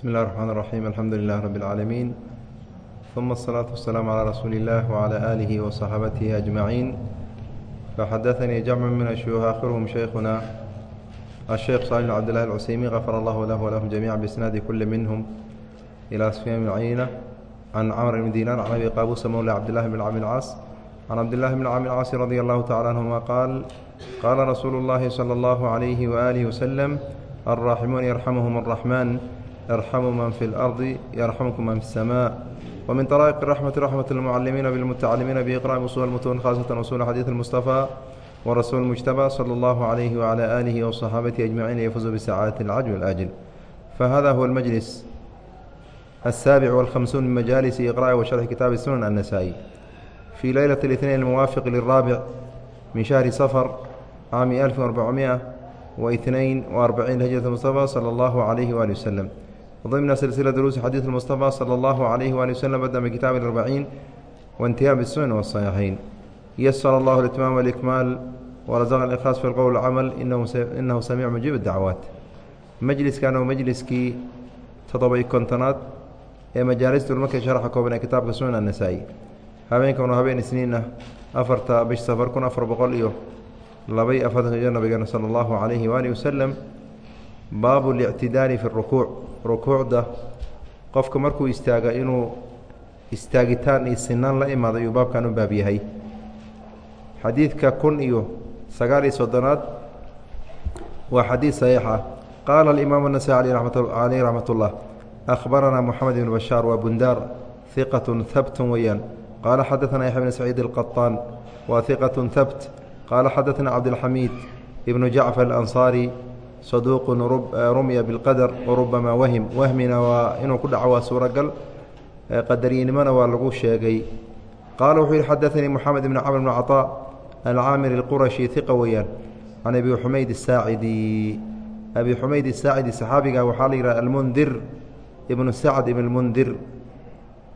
بسم الله الرحمن الرحيم الحمد لله رب العالمين ثم الصلاة والسلام على رسول الله وعلى آله وصحابته أجمعين فحدثني جمع من الشيوخ آخرهم شيخنا الشيخ صالح بن عبد الله العسيمي غفر الله له ولهم جميعا بإسناد كل منهم إلى سفيان بن عيينة عن عمرو بن دينار عن أبي قابوس مولى عبد الله بن عامر العاص عن عبد الله بن عامر العاص رضي الله تعالى عنهما قال قال رسول الله صلى الله عليه وآله وسلم الراحمون يرحمهم الرحمن يرحم من في الأرض يرحمكم من في السماء ومن طرائق الرحمة رحمة المعلمين بالمتعلمين بإقراء أصول المتون خاصة أصول حديث المصطفى ورسول المجتبى صلى الله عليه وعلى آله وصحابته أجمعين يفوزوا بسعادة العجل والآجل فهذا هو المجلس السابع والخمسون من مجالس إقراء وشرح كتاب السنن النسائي في ليلة الاثنين الموافق للرابع من شهر صفر عام 1442 هجرة المصطفى صلى الله عليه وآله وسلم ضمن سلسلة دروس حديث المصطفى صلى الله عليه وآله وسلم بدأ بكتاب الأربعين وانتهاء بالسنن والصحيحين يسر الله الإتمام والإكمال ورزقنا الإخلاص في القول والعمل إنه إنه سميع مجيب الدعوات majliskan oo majliskii toddoba-iyo kontonaad ee majaalista ulmarka sharaxa kooban ee kitaabka sunan annasaa-i habeenkan waa habeen isniin ah afarta bish safar kun afar boqol iyo labay afartanka jir nabigeena sala allahu calayhi waalihi wasalam baabu lictidaali fi rukuuc rukuucda qofka markuu istaaga inuu istaagitaan iyo sinaan la imaado ayuu baabkan u baab yahay xadiidka kun iyo sagaal iyo soddonaad waa xadiid saxiix ah qaala alimaamu الnasaي caleyh raxmat اllah akhbaranaa moxamed ibn bashaar waa bundaar hiqat habt weeyaan qaala xadaثna yaxya bn saciid اlqaطaan waa hiqat habt qaala xadaثna cabdاlxamiid ibnu jacfar اlanصaari saduuqu rumya biاlqadr warubama wahim wahmina waa inuu ku dhaco waa suuragal qadariynimona waa lagu sheegay qaala wuxuu yihi xadaثanii moxamed ibn camr bn caطaa alcaamiri اlqurashi hiqa weeyaan can abi xumayd الsaacidi abi xumayd الsaacidi saxaabiga waxaa la yidhaha almundir ibnu sacd ibn اlmundir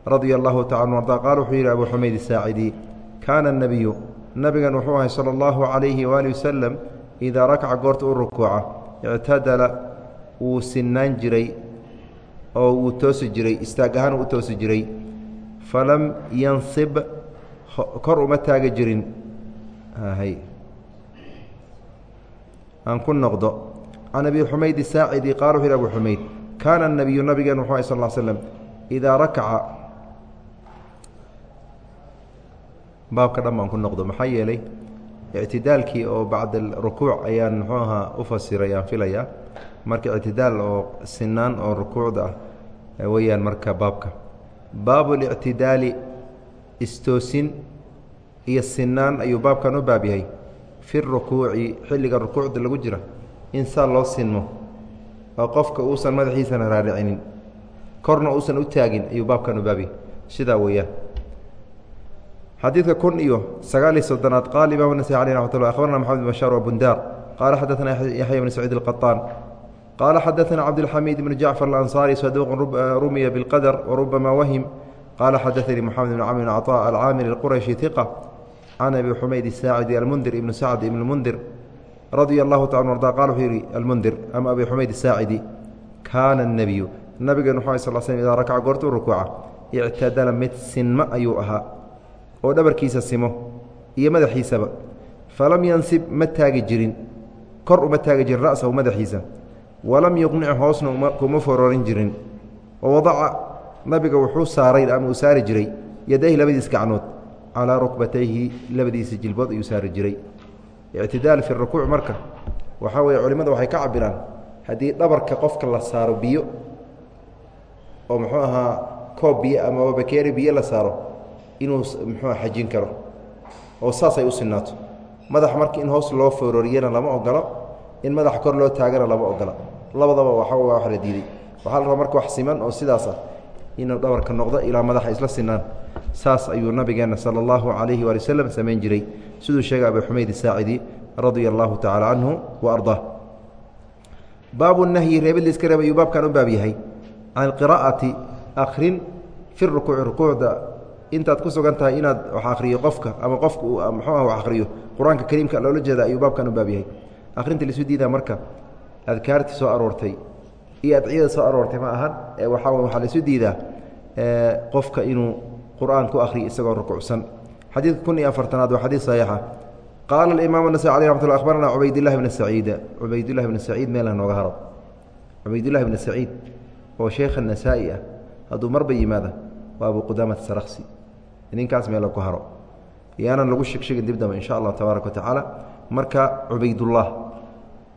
radia allahu taala anu arda qaal wuxuu yidhi abu xumayd الsaacidi kaana الnebiyu nabigan wuxuu ahay salى اllahu عalayhi waali wasalam idaa rakaca goorta u rukuuca ictadala wuu sinaan jiray oo wuu toosi jiray istaag ahaan u toosi jiray. Falam yansib kor uma taagi jirin. Aan ku noqdo. Can abi xumayd saacidi qaala wuxu yhi abu xumayd kaana الnabiyu nabigeen wuxuu sal ll slm idaa rakaca. Baabka dhan baan ku noqdo maxaa yeelay ictidaalkii oo bacda rukuuc ayaan muxuu ahaa u fasiray aan filayaa marka ictidaal oo sinaan oo rukuucda ah weeyaan marka baabka baabu اlictidaali istoosin iyo sinaan ayuu baabkan u baab yahay fi rukuuci xilliga rukuucda lagu jira in saa loo sinmo oo qofka uusan madaxiisana raaricinin korna uusan u taagin ayuu baabkan u baab yahay sidaa weeyaan xadiidka kun iyo sagaal iyo soddonaad qaala imam nasai aleh raxmat llah akhbarna maxamed bin bashaar wa bundaar qaala xadaثna yaxya bn saciid اlqaطaan qaala xadaثna cabdاlxamiid bn jacfar alanصari saduuq rumiya biاlqadr warubama wahim qaala xadaثanii moxamed bn camr bn caطa alcaamiri اlqurashi hiqa can abi xumayd الsaacidi almundir ibn sacd ibn اlmundir radia allahu taala arda qala wuxuu yihi almundir ama abi xumayd الsaacidi kaana الnebiyu nabigeen wuxu sal slm idaa rakaca goorta u rukuuca ictadala mid sinmo ayuu ahaa oo dhabarkiisa simo iyo madaxiisaba. Falam yansib ma taagi jirin. Kor uma taagi jirin ra'sahu madaxiisa. Walam yuqnic hoosna kuma fororin jirin. Wawadaca nabiga wuxuu saaray ama uu saari jiray yadayhi labadiis gacnood calaa rukbatayhi labadiisa jilbood ayuu saari jiray. Ictidaal fi rukuuc marka waxaa weeye culimmada waxay ka cabiraan haddii dhabarka qofka la saaro biyo oo muxuu ahaa koob biyo ama bakeeri biyo la saaro inuu muxuua xajin karo. Oo saas ay u sinaato madaxa marka in hoos loo fororiyana lama ogolo in madaxa kor loo taagana lama ogola labadaba waxa waa wax la diiday. Waxaa la rabaa marka wax siman oo sidaas ah inuu dhabarka noqdo ilaa madaxa isla sinaan saas ayuu nabigeena sala allahu calayhi waali waslem samayn jiray. Siduu sheegay abu xumayd isaacidi radia allahu tacaala canhu wa ardaa baabu nahyi reebid liska reeb ayuu baabkan u baab yahay. Can qiraa'ati akhrin fi rukuuci rukuucda intaad ku sugan tahay inaad wax akriyo qofka ama qofka muxuu ah wax akhriyo qur'aanka kariimka loola jeeda ayuu baabkan u baab yahay. Akhrinta laisuu diidaa marka adkaarta soo aroortay iyo adciyada soo aroortay ma ahan ee waxaa way waxaa laisu diidaa qofka inuu qur'aan ku akhriyo isagoo rukucsan. Xadiidka kun iyo afartanaad waa xadiid saxiixa. Qaala alimaam anasai aleh raxmat lla cubaydillahi bna saciida cubaydullahi bna saciid meel nooga haro. Cubaydullahi bna saciid oo sheekha nasaa'i ah hadduu marba yimaada waa abu qudaamat saraksi ninkaas meelo ku haro. Yaanan lagu shegshegin dib insha allah tabaaraka watacaala marka cubaydullah.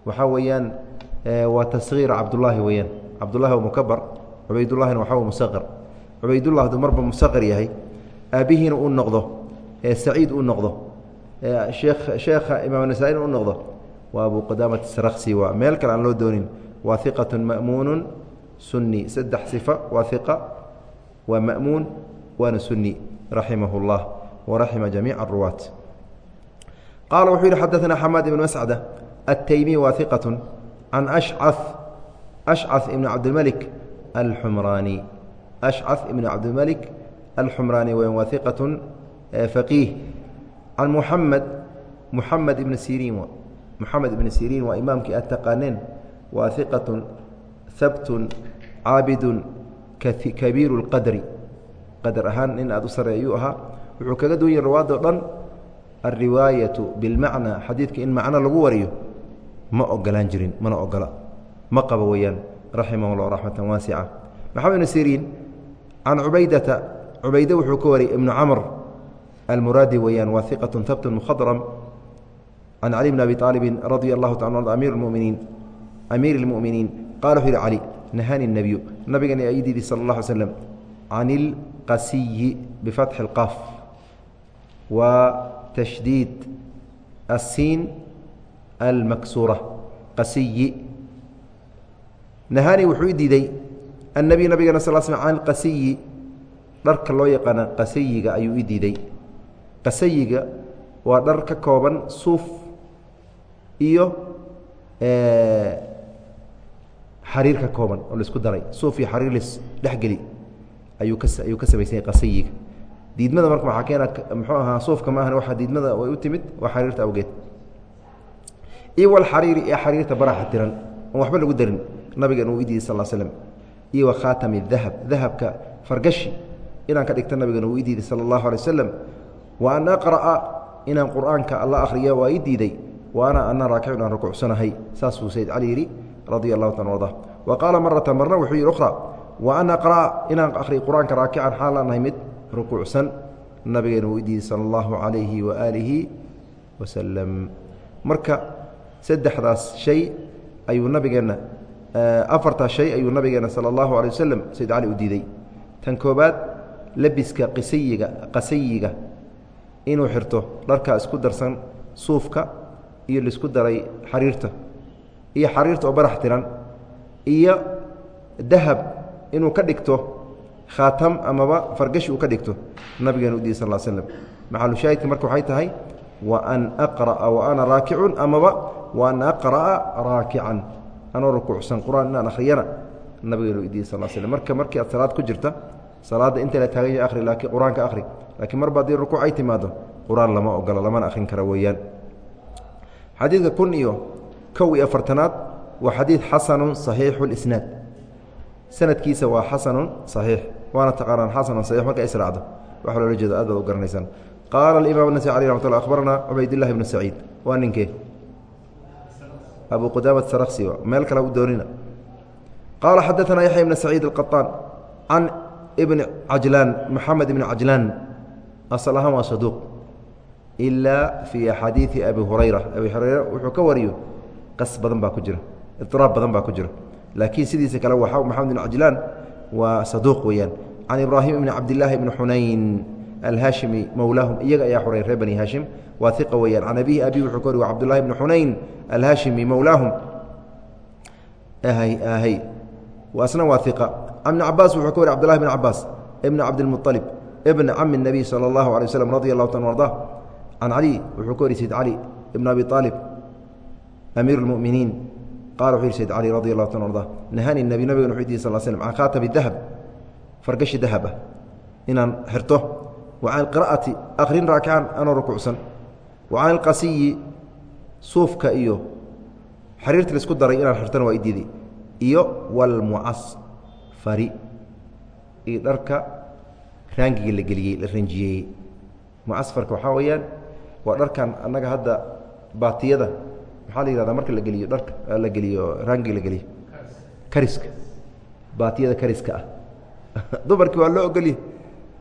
Waxaa weeyaan waa tasgiir cabdullaahi weeyaan. Cabdullahi waa mukabar cubaydullahina waxaa musaqir cubaydullah hadduu marba musaqir yahay aabbihiina uu noqdo saciid uu noqdo sheekh sheekha imaam nasaa-ina noqdo waa abu qudaamat saraksi waa meel kale aan loo doonin. Waa iqatu ma'muunu sunni. Saddex sifa. Waa iqa waa ma'muun waana sunni raximah اllah waraxima jamiica aruwaat qaala wuxuu yihi xadaثna xamaad ibn mascada التyمي واثقة عن أشعث أشعث بن عبدالملك الحمراني أشعث بن عبدالملك الحمراني واثقة فقيه عن محمد محمد بن سيرين محمد بن سيرين وإمامك التقانين واثقة ثبت عابد كبير القدر قدر أهان إن أدو سرعيوها وحكا دوين رواد الرواية بالمعنى حديثك إن معنى لغو وريو ma ogolaan jirin mana ogola ma qabo weyaan raximah llah raxmata waasica maxamed ibn siriin can cubaydata cubayde wuxuu ka wariyay ibnu camr almuraadi weyaan waa iqatu habtun mukhadram can cali bn abi aalibin radia allahu taala amir muminiin amiir اlmuminiin qala wuxuu yihi cali nahani nebiyu nabigana ayu diiday sal اllah alay slm can ilqasiyi bifatxi اlqaf wa tashdiid asiin almaksuura qasiyi nahani wuxuu i diiday annebiyu nabigana sal sl can ilqasiyi dharka loo yaqaana qasayiga ayuu i diiday qasayiga waa dhar ka kooban suuf iyo xariir ka kooban oo la isku daray. Suuf iyo xariir lis dhexgeli ayuu ka ka samaysanya qasayiga diidmada marka waxaa keena muxuu ahaa suufka ma ahan waxaa diidmada way u timid waa xariirta awgeed. Iyo wlxariiri ee xariirta baraxa tiran oon waxba lagu darin nabigan uu idiiday sal slm iyo wa khaatami dahab dahabka fargashi inaan ka dhigta nabigan uu idiiday sala allahu alay wasalam wa an aqra'a inaan qur'aanka alla akhriya waa i diiday. Wa ana ana raakicun aan rukuucsanahay. Saasuu sayd cali yidhi radia allahu ta arda wa qaala marata marna wuxuu yidhi ukhra wa an aqra'a inaan akhriy qur'aanka raakican xaalaan ahay mid rukuucsan nabigan uu idiiday sala allahu calayhi wa aalihi wasalam marka saddexdaas shay ayuu nabigeenna afartaas shay ayuu nabigeena sala allahu alay wasalam sayd cali u diiday. Tan koobaad lebiska qisayiga qasayiga inuu xirto dharkaa isku darsan suufka iyo la isku daray xariirta iyo xariirta oo barax tiran iyo dahab inuu ka dhigto khaatam amaba fargashi uu ka dhigto nabigeena u diiday sal l slm maxalushaahidka marka waxay tahay? Wa an aqra'a wa ana raakicun amaba wa an aqra'a raakican anoo rukuucsan qur'aan inaan akhriyana nabigeenu idiiy sal slm marka markii aad salaad ku jirta salaadda inta la taagan yahay akhri laakiin qur'aanka akhri. Laakiin marba haddii rukuuc ay timaado qur'aan lama ogola lamana akhrin kara weeyaan. Xadiidka kun iyo kow iyo afartanaad waa xadiid xasanun saxiixu lisnaad sanadkiisa waa xasanun saxiix waana taqaanaan xasanun saxiix marka israacdo waxa loola jeedo aad baad u garanaysaan qaala alimaam nasai alih ramat lla akhbarana cubaydillahi bnu saciid waa ninkee abu qudaamat sarksi meel kale u doonina qaala xadaثana yaxya ibn saciid الqaطaan can ibn cajlaan moxamed ibn cajlaan asal ahaan waa saduuq ilaa fii axaadiiثi abi hurayra abi hurayra wuxuu ka wariyo qas badan baa ku jira iطraab badan baa ku jira laakiin sidiisa kale waa moxamed ibn cajlaan waa saduuq weeyaan can ibraahim ibn cabdillaahi ibni xunayn alhaashimi mowlaahum iyaga ayaa xuray reer bani haashim waa iqa weeyaan can abihi abi wuxuu ka wari wa cabdullahi bni xunayn alhaashimi mowlaahum hy asna waa iqa can ibni cabaas wuxuu ka wari cbdullahi bn cabaas ibn cabdilmuطalib ibn cami الnabiy salى اllahu alay waslm radi allahu ta arda can cali wuxuu ka wari sayd cali ibn abi aalib amiir اlmuminiin qala wuxuu yihi sayd cali radi allahu ta arda nahani nabi nabigan wuxuu diiy sal slm can khaatami dahab fargashi dahab ah inaan xirto. Wa can qira'ati akrin raakican anoo rukuucsan. Wa can ilqasiyi suufka iyo xariirta la isku daray inaan xirtana waa i diiday iyo walmucasfari iyo dharka raangiga la geliyey la ranjiyeeyey mucasfarka waxaa weeyaan waa dharkan annaga hadda baatiyada maxaa la yihahdaa marka la geliyo dharka la geliyo raangiga la geliyo. Kariska. Baatiyada kariska ah. Dumarkii waa loo ogolya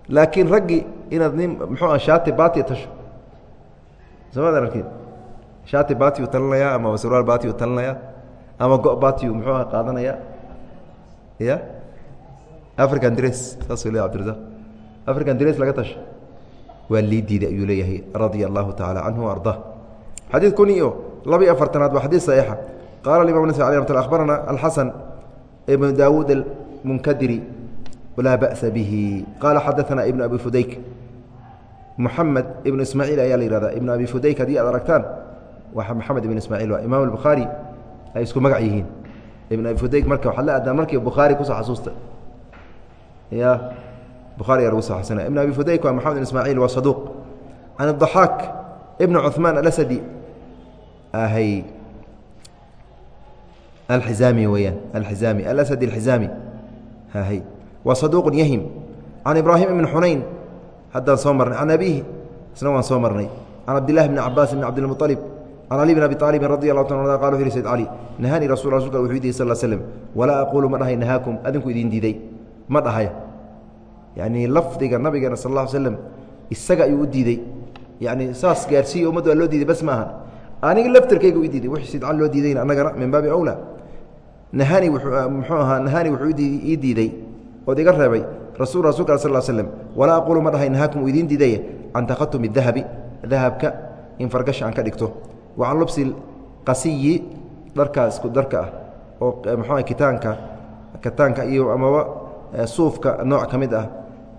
laakiin raggii inaad nin muxuu ah shaati baatiya tasho. Somaad aragtid shaati baatiyu talinayaa ama sarwaal baatiyu talinayaa ama go baatiyu muxuu ah qaadanaya. Ya? African dress saasuu leeya abdirazaq african dress laga tasho. Waa lii diiday ayuu leeyahay radia allahu tacaala canhu ardaa xadiid kun iyo laba iyo afartanaad waa xadiid saxiixa qaala imam nas alي mt akhbarana alxasan ibn daawuud almunkadiri laa ba'sa bihi qaala xadaana ibn abi fudayk muxamed ibn ismaaciil ayaa la yihahdaa ibn abi fudayk haddii aad aragtaan waa maxamed ibn ismaaciil waa imaam albukhaari ay isku magac yihiin ibn abi fudayk marka waxaad la aadaan markii bukhaari kusoo xasuusta ya bukhaari ayaa lagu soo xasanaya ibn abi fudayk waa maxamed ibn ismaaciil waa saduuq can الضaxaak ibn cuثmaan alasadi ahay alxizaami weyaan alxizaami alasadi alxizaami hahay waa saduuq yahim. Can ibraahim ibn xunayn haddaan soo marnay. Can abihi isna waan soo marnay. Can cabdillahi bni cabaas bn cabdilmuطalib can cali bn abi aalibin radi allahu ta wuxu yhi sayd cali nahaanii rasul rasulka wuxuu diiday sal slm walaa aquulu ma dhahay nahaakum adinku idin diiday. Ma dhahaya. Yacnii lafdiga nabigeena sal alla slm isaga ayuu u diidey yani saas gaarsiiya ummaddu waa loo diiday bas ma aha aniga laftarkayga u diiday wixii sidcal loo diidayna annagana min baabi awla nahani muxuu ahaa nahani wuxuu ii diiday ood iga reebay rasul rasulka al sal slm walaa aquulu ma dhahay nahaakum uu idiin diidaye? Can takhatumi dahabi dahabka in fargasha aan ka dhigto. Wa can lubsi qasiyi dharkaa isku darka ah oo muxuu kitaanka kitaanka iyo amaba suufka nooc ka mid ah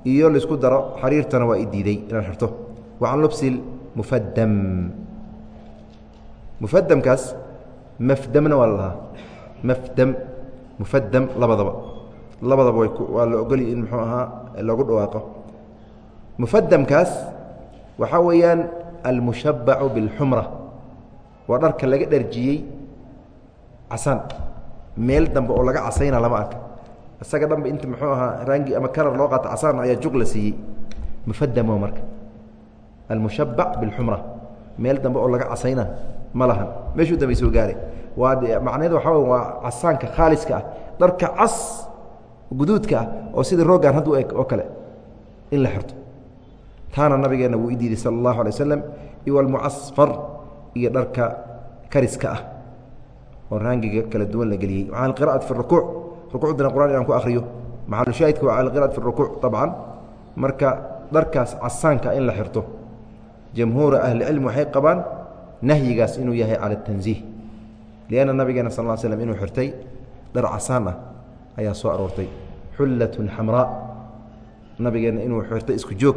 iyo la isku daro xariirtana waa i diiday inaan xirto. Wa lubsi mufadam mufadamkaas mafdamna waa la lahaa mafdam mufadam labadaba labadaba waa la ogolya in muxuu ahaa loogu dhawaaqo mufadamkaas waxaa weeyaan almushabacu biاlxumra waa dharka laga dharjiyey casaan meel dambe oo laga casayna lama arka isaga dhanba inta muxuu ahaa raangi ama kalar loo qaato casaan ayaa jug la siiyey mufadam waa marka almushabac biاlxumra meel dambe oo laga casayna ma lahan meeshuu dambe soo gaare waa macnaheed waxaa wey waa casaanka khaaliska ah dharka cas guduudka ah oo sidii roogaan hadda u eg oo kale in la xirto. Taana nabigeenna wuu i diiday sala allahu alay wasalam iyo almucasfar iyo dharka kariska ah oo raangiga kala duwan la geliyey. Maca alqira'ati fi rukuuc rukuucdana quraan inaan ku akhriyo. Maxalushaahidka waa alqira'at fi rukuuc طabcan marka dharkaas casaanka in la xirto jamhuura ahlicilm waxay qabaan nahyigaas inuu yahay cala اtanziih lianna nabigeena sal slm inuu xirtay dhar casaan ah ayaa soo aroortay xullatun xamraa nabigeenna inuu xirtay isku joog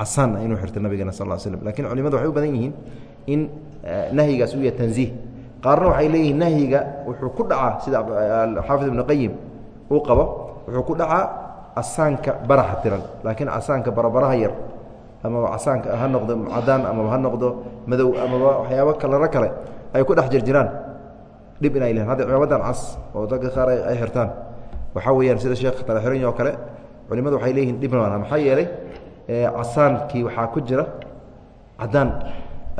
casaanna inuu xirtay nabigeena sal slm laakiin culimadu waxay u badan yihiin in nahyigaas uu yahay tanziih qaarna waxay leeyihiin nahyiga wuxuu ku dhacaa sida xaafid ibnu qayim uu qabo wuxuu ku dhacaa casaanka baraxa tiran laakiin casaanka barabaraha yar amaba casaanka ha noqdo cadaan amaba ha noqdo madow amaba waxyaabo kalaro kale ay ku dhex jirjiraan. Dhib inay lehan hadda cimaamadan cas oo dadka qaar ay xirtaan. Waxaa weeyaan sida sheekh talaxirin oo kale culimadu waxay leeyihiin dhib maana maxaa yeelay casaankii waxaa ku jira cadaan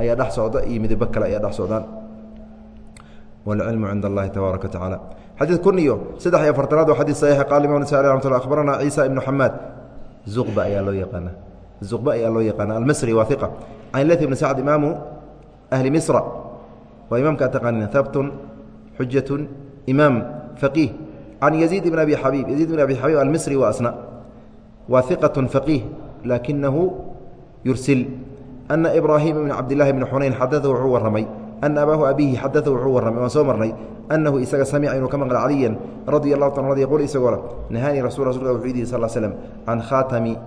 ayaa dhex socda iyo midabo kale ayaa dhex socdaan. Wاlcilmu cind اllahi tabaaraka watacaala xadiid kun iyo saddex iyo afartanaad waa xadid saxiixa qaala imam nasa amat akhbarana ciisa ibnu xamaad zuqba ayaa loo yaqaana zuqba ayaa loo yaqaana almisri waa iqa can lat ibni sacd imaamu ahli misra. Waa imaamka ad taqaaniin habtun xujatu imaam faqiih can yaziid ibn abi xabiib yaziid ibn abi xabiib almisri waa asna. Waa iqaة faqiih lakinahu yursil. Ana ibraahim ibn cabdillahi bni xunayn xadada wuxuu warramay. Ana abaahu abihi xadada wuxuu warramay. Waan soo marnay. Anahu isaga samica inuu ka maqla caliyan radia allahu ta yquul isagoo le nahaanii rasul rasulka wuxuu yidhi sal slm can khaatami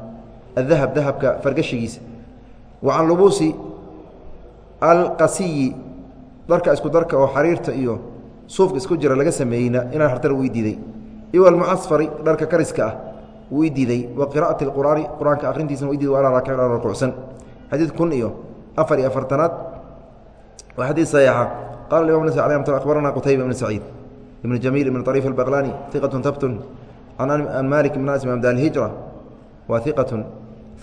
adahab dahabka fargashigiisa wa can lubuusi alqasiyi dharka isku darka oo xariirta iyo suufka isku jira laga sameeyeyna inaan hartana u diiday iwa almucasfari dharka kariska ah wuu diiday wa qira'ati alqur'aani qur'aanka akhrintiisana wdiid wa alaa rakaan rukuucsan xadiid kun iyo afar iyo afartanaad waa xadiid saxiixa qala imam nas alay amt akhbarana qutayba ibn saciid ibn jamiil ibn طariif albaqlani iqatun tabtun an malik ibn anas imam daar hijra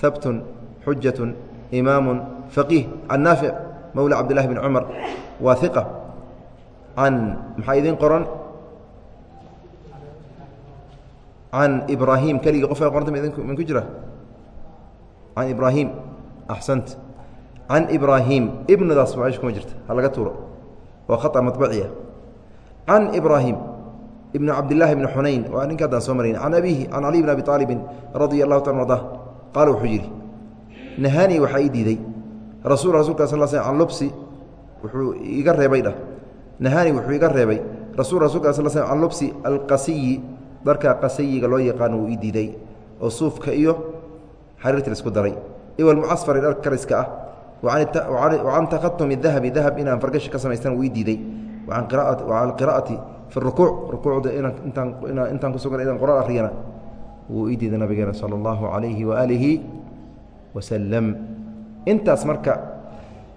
habtun xujatun imaamu faqiih can naafic mowla cabdillahi bn cumar waa iqa can maxaa idin qoran? Can ibraahim keligii qof qoranta min ku jira? Can ibraahim axsant. Can ibraahim ibnadaas macish kuma jirta ha laga tuuro. Waa khata maطbaciya can ibraahim ibn cabdillaahi ibni xunayn waa ninka haddaan soo marayn can abiihi can caliy bn abi aalibin radia allahu taala arda qaala wuxuu yidhi nahaanii waxaa ii diiday. Rasul rasulka sal sl can lubsi wuxuu iga reebay dhah. Nahaanii wuxuu iga reebay. Rasul rasulka sal sl can lubsi alqasiyi dharka qasayiga loo yaqaano wuu ii diiday oo suufka iyo xariirta la isku daray. Iwalmucasfari dhar kariska ah wacan takhatumi dahabi dahab inaan fargashi ka samaystan wuu ii diiday. Wacan qira'ati fi rukuuc rukuucda intaan ku sugan inaan qor akhriyana wuu ii diiday nabigeena sala allahu calayhi waaalihi wasalam intaas marka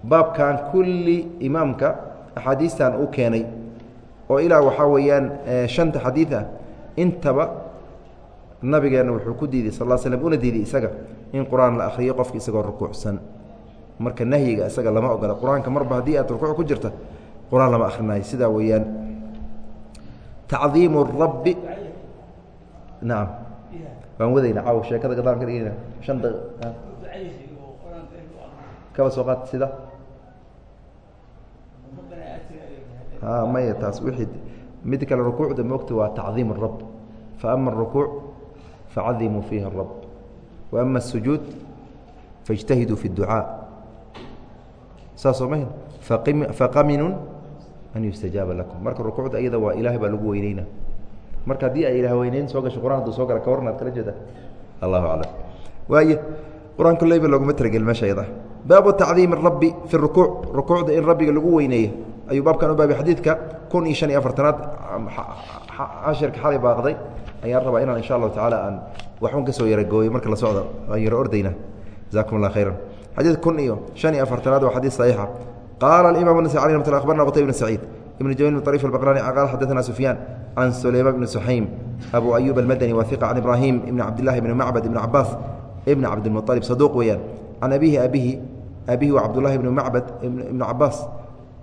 baabkan kulli imaamka axaadiistan u keenay oo ilaa waxaa weeyaan shanta xadiid ah intaba nabigeena wuxuu ku diiday sal slm una diiday isaga in qur'aan la akhriyo qofka isagoo rukuucsan. Marka nahyiga isaga lama ogola qur'aanka marba haddii aad rukuuc ku jirta qur'aan lama akhrinayo sidaa weeyaan. Tacdiimu rabbi nacam waan wadayna caw sheekada gadaan ka dhigayna shan da kaba soo qaad sida a maya taas wixii mid kale rukuucda moogta waa tacdiim الrab faama الrukuuc facadimuu fiiha الrab waama الsujuud faاjtahiduu fi الducاa saasoo mahin faqaminu an yustajaaba lakum marka rukuucda iyada waa ilahay baa lagu weyneyna marka haddii ay ilahweyneyn soo gasho quraan haduu soo gala ka warnaad kala jeeda. Allahu aclam. Waay qur'aan koleyba looguma talagelma shayda. Baabu tacdiimi rabbi fi rukuuc rukuucda in rabbiga lagu weyneeyo. Ayuu baabkan u baabay xadiidka kun iyo shan iyo afartanaad cashirka xalay baaqday ayaan rabaa inaan insha allahu tacaala aan waxun ka soo yaragooyo marka la socdo aan yaro ordayna. Jazakum allah khayran. Xadiid kun iyo shan iyo afartanaad waa xadiid saxiixa. Qaala alimaam nasai alih ramat lla qutay bn saciid. ibn jamil bn طrيف الbaqlani qaal xadaثna sufyaan can sulayman bn suxaym abu ayub almadani wa iqa can ibrahim ibn cabdillahi ibn macbad ibn cabaas ibn cabdilmuطalib saduuq weeyaan can abihi abihi abihi wa cabdullahi ibn macbad ibn cabaas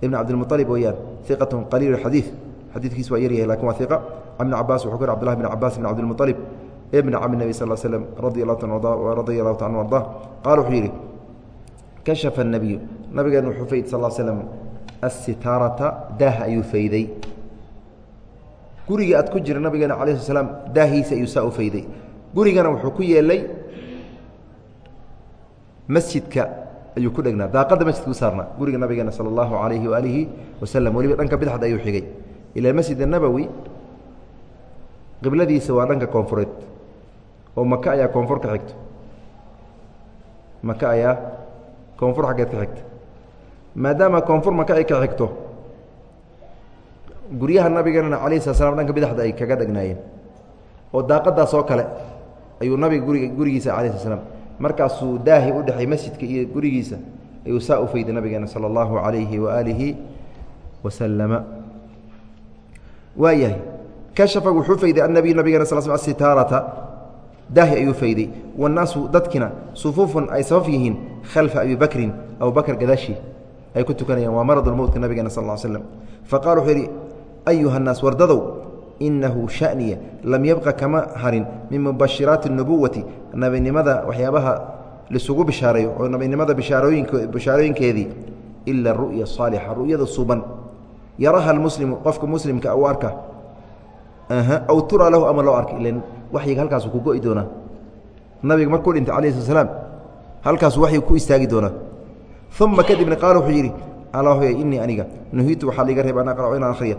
ibn cabdilmuطalib weeyaan iqat qaliil xadiid xadiidkiis waa yaryahay lakin waa iqa can ibn cabaas wuxuu ku yhi abdullahi bn cabaas ibn cabdilmuطalib ibn cami nebi sal slm radi allahu ta radia allahu ta anu arda qaala wuxuu yidhi kashafa الnabiyu nabigeena wuxuu fayd sal slm asitaarata daah ayuu fayday. Guriga aad ku jira nabigeena ala sl slam daahiisa ayuu saa u fayday. Gurigana wuxuu ku yeelay masjidka ayuu ku dhegnaa daaqadda masjidka u saarnaa. Guriga nabigeena sala allahu alayhi waalihi wasalam weliba dhanka bidxda ayuu xigay. Ila masjid nabowi qibladiisa waa dhanka koonfureed. Oo maka ayaa koonfur ka xigto maka ayaa koonfur xaggeed ka xigta maadaama koonfur maka ay ka xigto guryaha nabigeena alayh sala slam dhanka bidaxda ay kaga dhegnaayeen oo daaqadaas oo kale ayuu nabiga guriga gurigiisa alah sla slam markaasuu daahi u dhexay masjidka iyo gurigiisa ayuu saa u fayday nabigeena sala allahu alayhi waaalihi wasalama waa yahay kashafa wuxuu fayday annabiy nabigeena sal sl sitaarata daahi ayuu fayday. Wannaasu dadkina sufuufun ay safaf yihiin khalfa abi bakrin abubakr gadaashi ay ku tukanayaan waa marad mowtka nabigeena sal l slm faqala wuxuu yidhi ayuha naas wardadow inahu shaniya lam yabqa kama harin min mubashiraati اnubuwati nabinimada waxyaabaha laisugu bishaareeyo oo nabinimada bishaarooyinkeedii ila ru'ya saalixa ru'yada suuban yaraha almuslimu qofka muslimka u arka aw tura lahu ama loo arka ilan waxyiga halkaasu ku go'i doonaa. Nabiga markuu dhintay alah slat slaam halkaasu waxyi ku istaagi doonaa uma kadibna qaala wuxuu yidhi alaahoya inii aniga nuhiitu waxaa liiga reeba an aqra'o inaan akhriya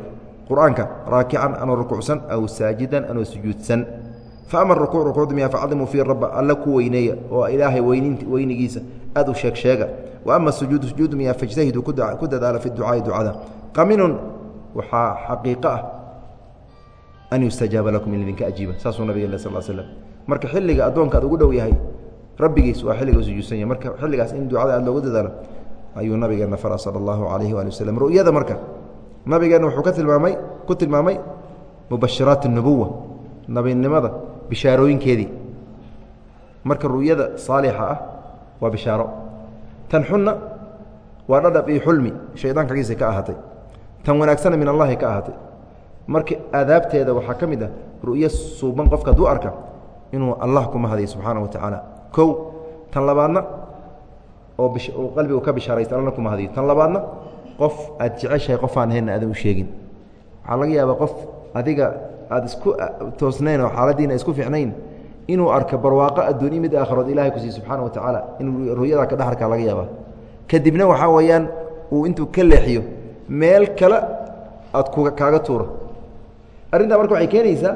qur'aanka raakican anoo rukuucsan aw saajidan anoo sujuudsan. Faama rukuuc rukuucda miya facadimuu fii rabba alla ku weyneeya oo ilaahay weynigiisa aad u sheeg sheega. Wa ama sujuudu sujuudu miya fajtahiduu ku dadaala fi ducaai ducada. Qaminun waxaa xaqiiqo ah an yustajaaba lakum in idinka ajiiba saasuu nabig sal slm marka xilliga addoonka aad ugu dhow yahay rabbigiis waa xilliga sujuudsan yahay marka xilligaas in ducada aad loogu dadaalo ayuu nabigeena fara sala allahu calayhi waali waslm ru'yada marka nabigeena wuxuu ka tilmaamay ku tilmaamay mubashiraat الnubuwa nabinimada bishaarooyinkeedii. Marka ru'yada saalixa ah waa bishaaro. Tan xunna waa dhadhab iyo xulmi shaydaanka ka ahaatay. Tan wanaagsana min allahi ka ahaatay. Marka aadaabteeda waxaa ka mid ah ru'yo suuban qofka hadduu arka inuu allah ku mahadiyo subxaana wa tacaala kow tan labaadna oo qalbigu ka bishaaraysta allana ku mahadiyo tan labaadna qof aad jeceshahay qof aan ahaynna aadan u sheegin. Waxaa laga yaabaa qof adiga aada isku toosnayn oo xaaladiina isku fiicnayn inuu arko barwaaqo adduuniya mid aakhirood ilahay ku siiy subxaana wa tacaala inuu ru'yadaa ka dhaxarkaa laga yaabaa. Kadibna waxaa weeyaan uu intuu ka leexiyo meel kale aad ku kaaga tuuro. Arrintaa marka waxay keenaysaa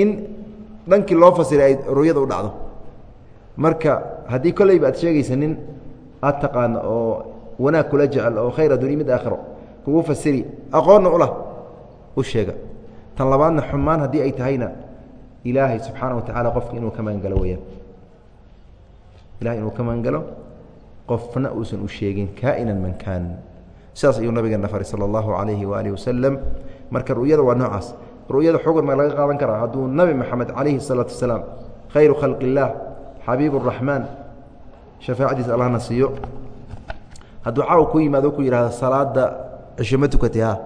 in dhankii loo fasiray ay ru'yada u dhacdo marka haddii kolleyba aad sheegaysa nin aad taqaano oo wanaag kula jecel oo khayr adduuniya mid aakhiro kugu fasiri aqoonna u lah u sheega. Tan labaadna xumaan haddii ay tahayna ilaahay subxaana wa tacaala qofka inuu ka magangalo weyaan ilahay inuu ka magangalo qofna uusan u sheegin kaa'inan man kaan. Sidaas ayuu nabigeena faray sala allahu calayhi waaalih wasalam marka ru'yada waa noocaas. Ru'yada xogan ma laga qaadan karaa. Hadduu nabi moxamed calayhi salaatu wasalaam khayru khalqi illaah xabiib raxmaan shafaacadiisa allahna siiyo. Hadduu caaw ku yimaado ku yidhahdo salaada cisho ma tukatay ha?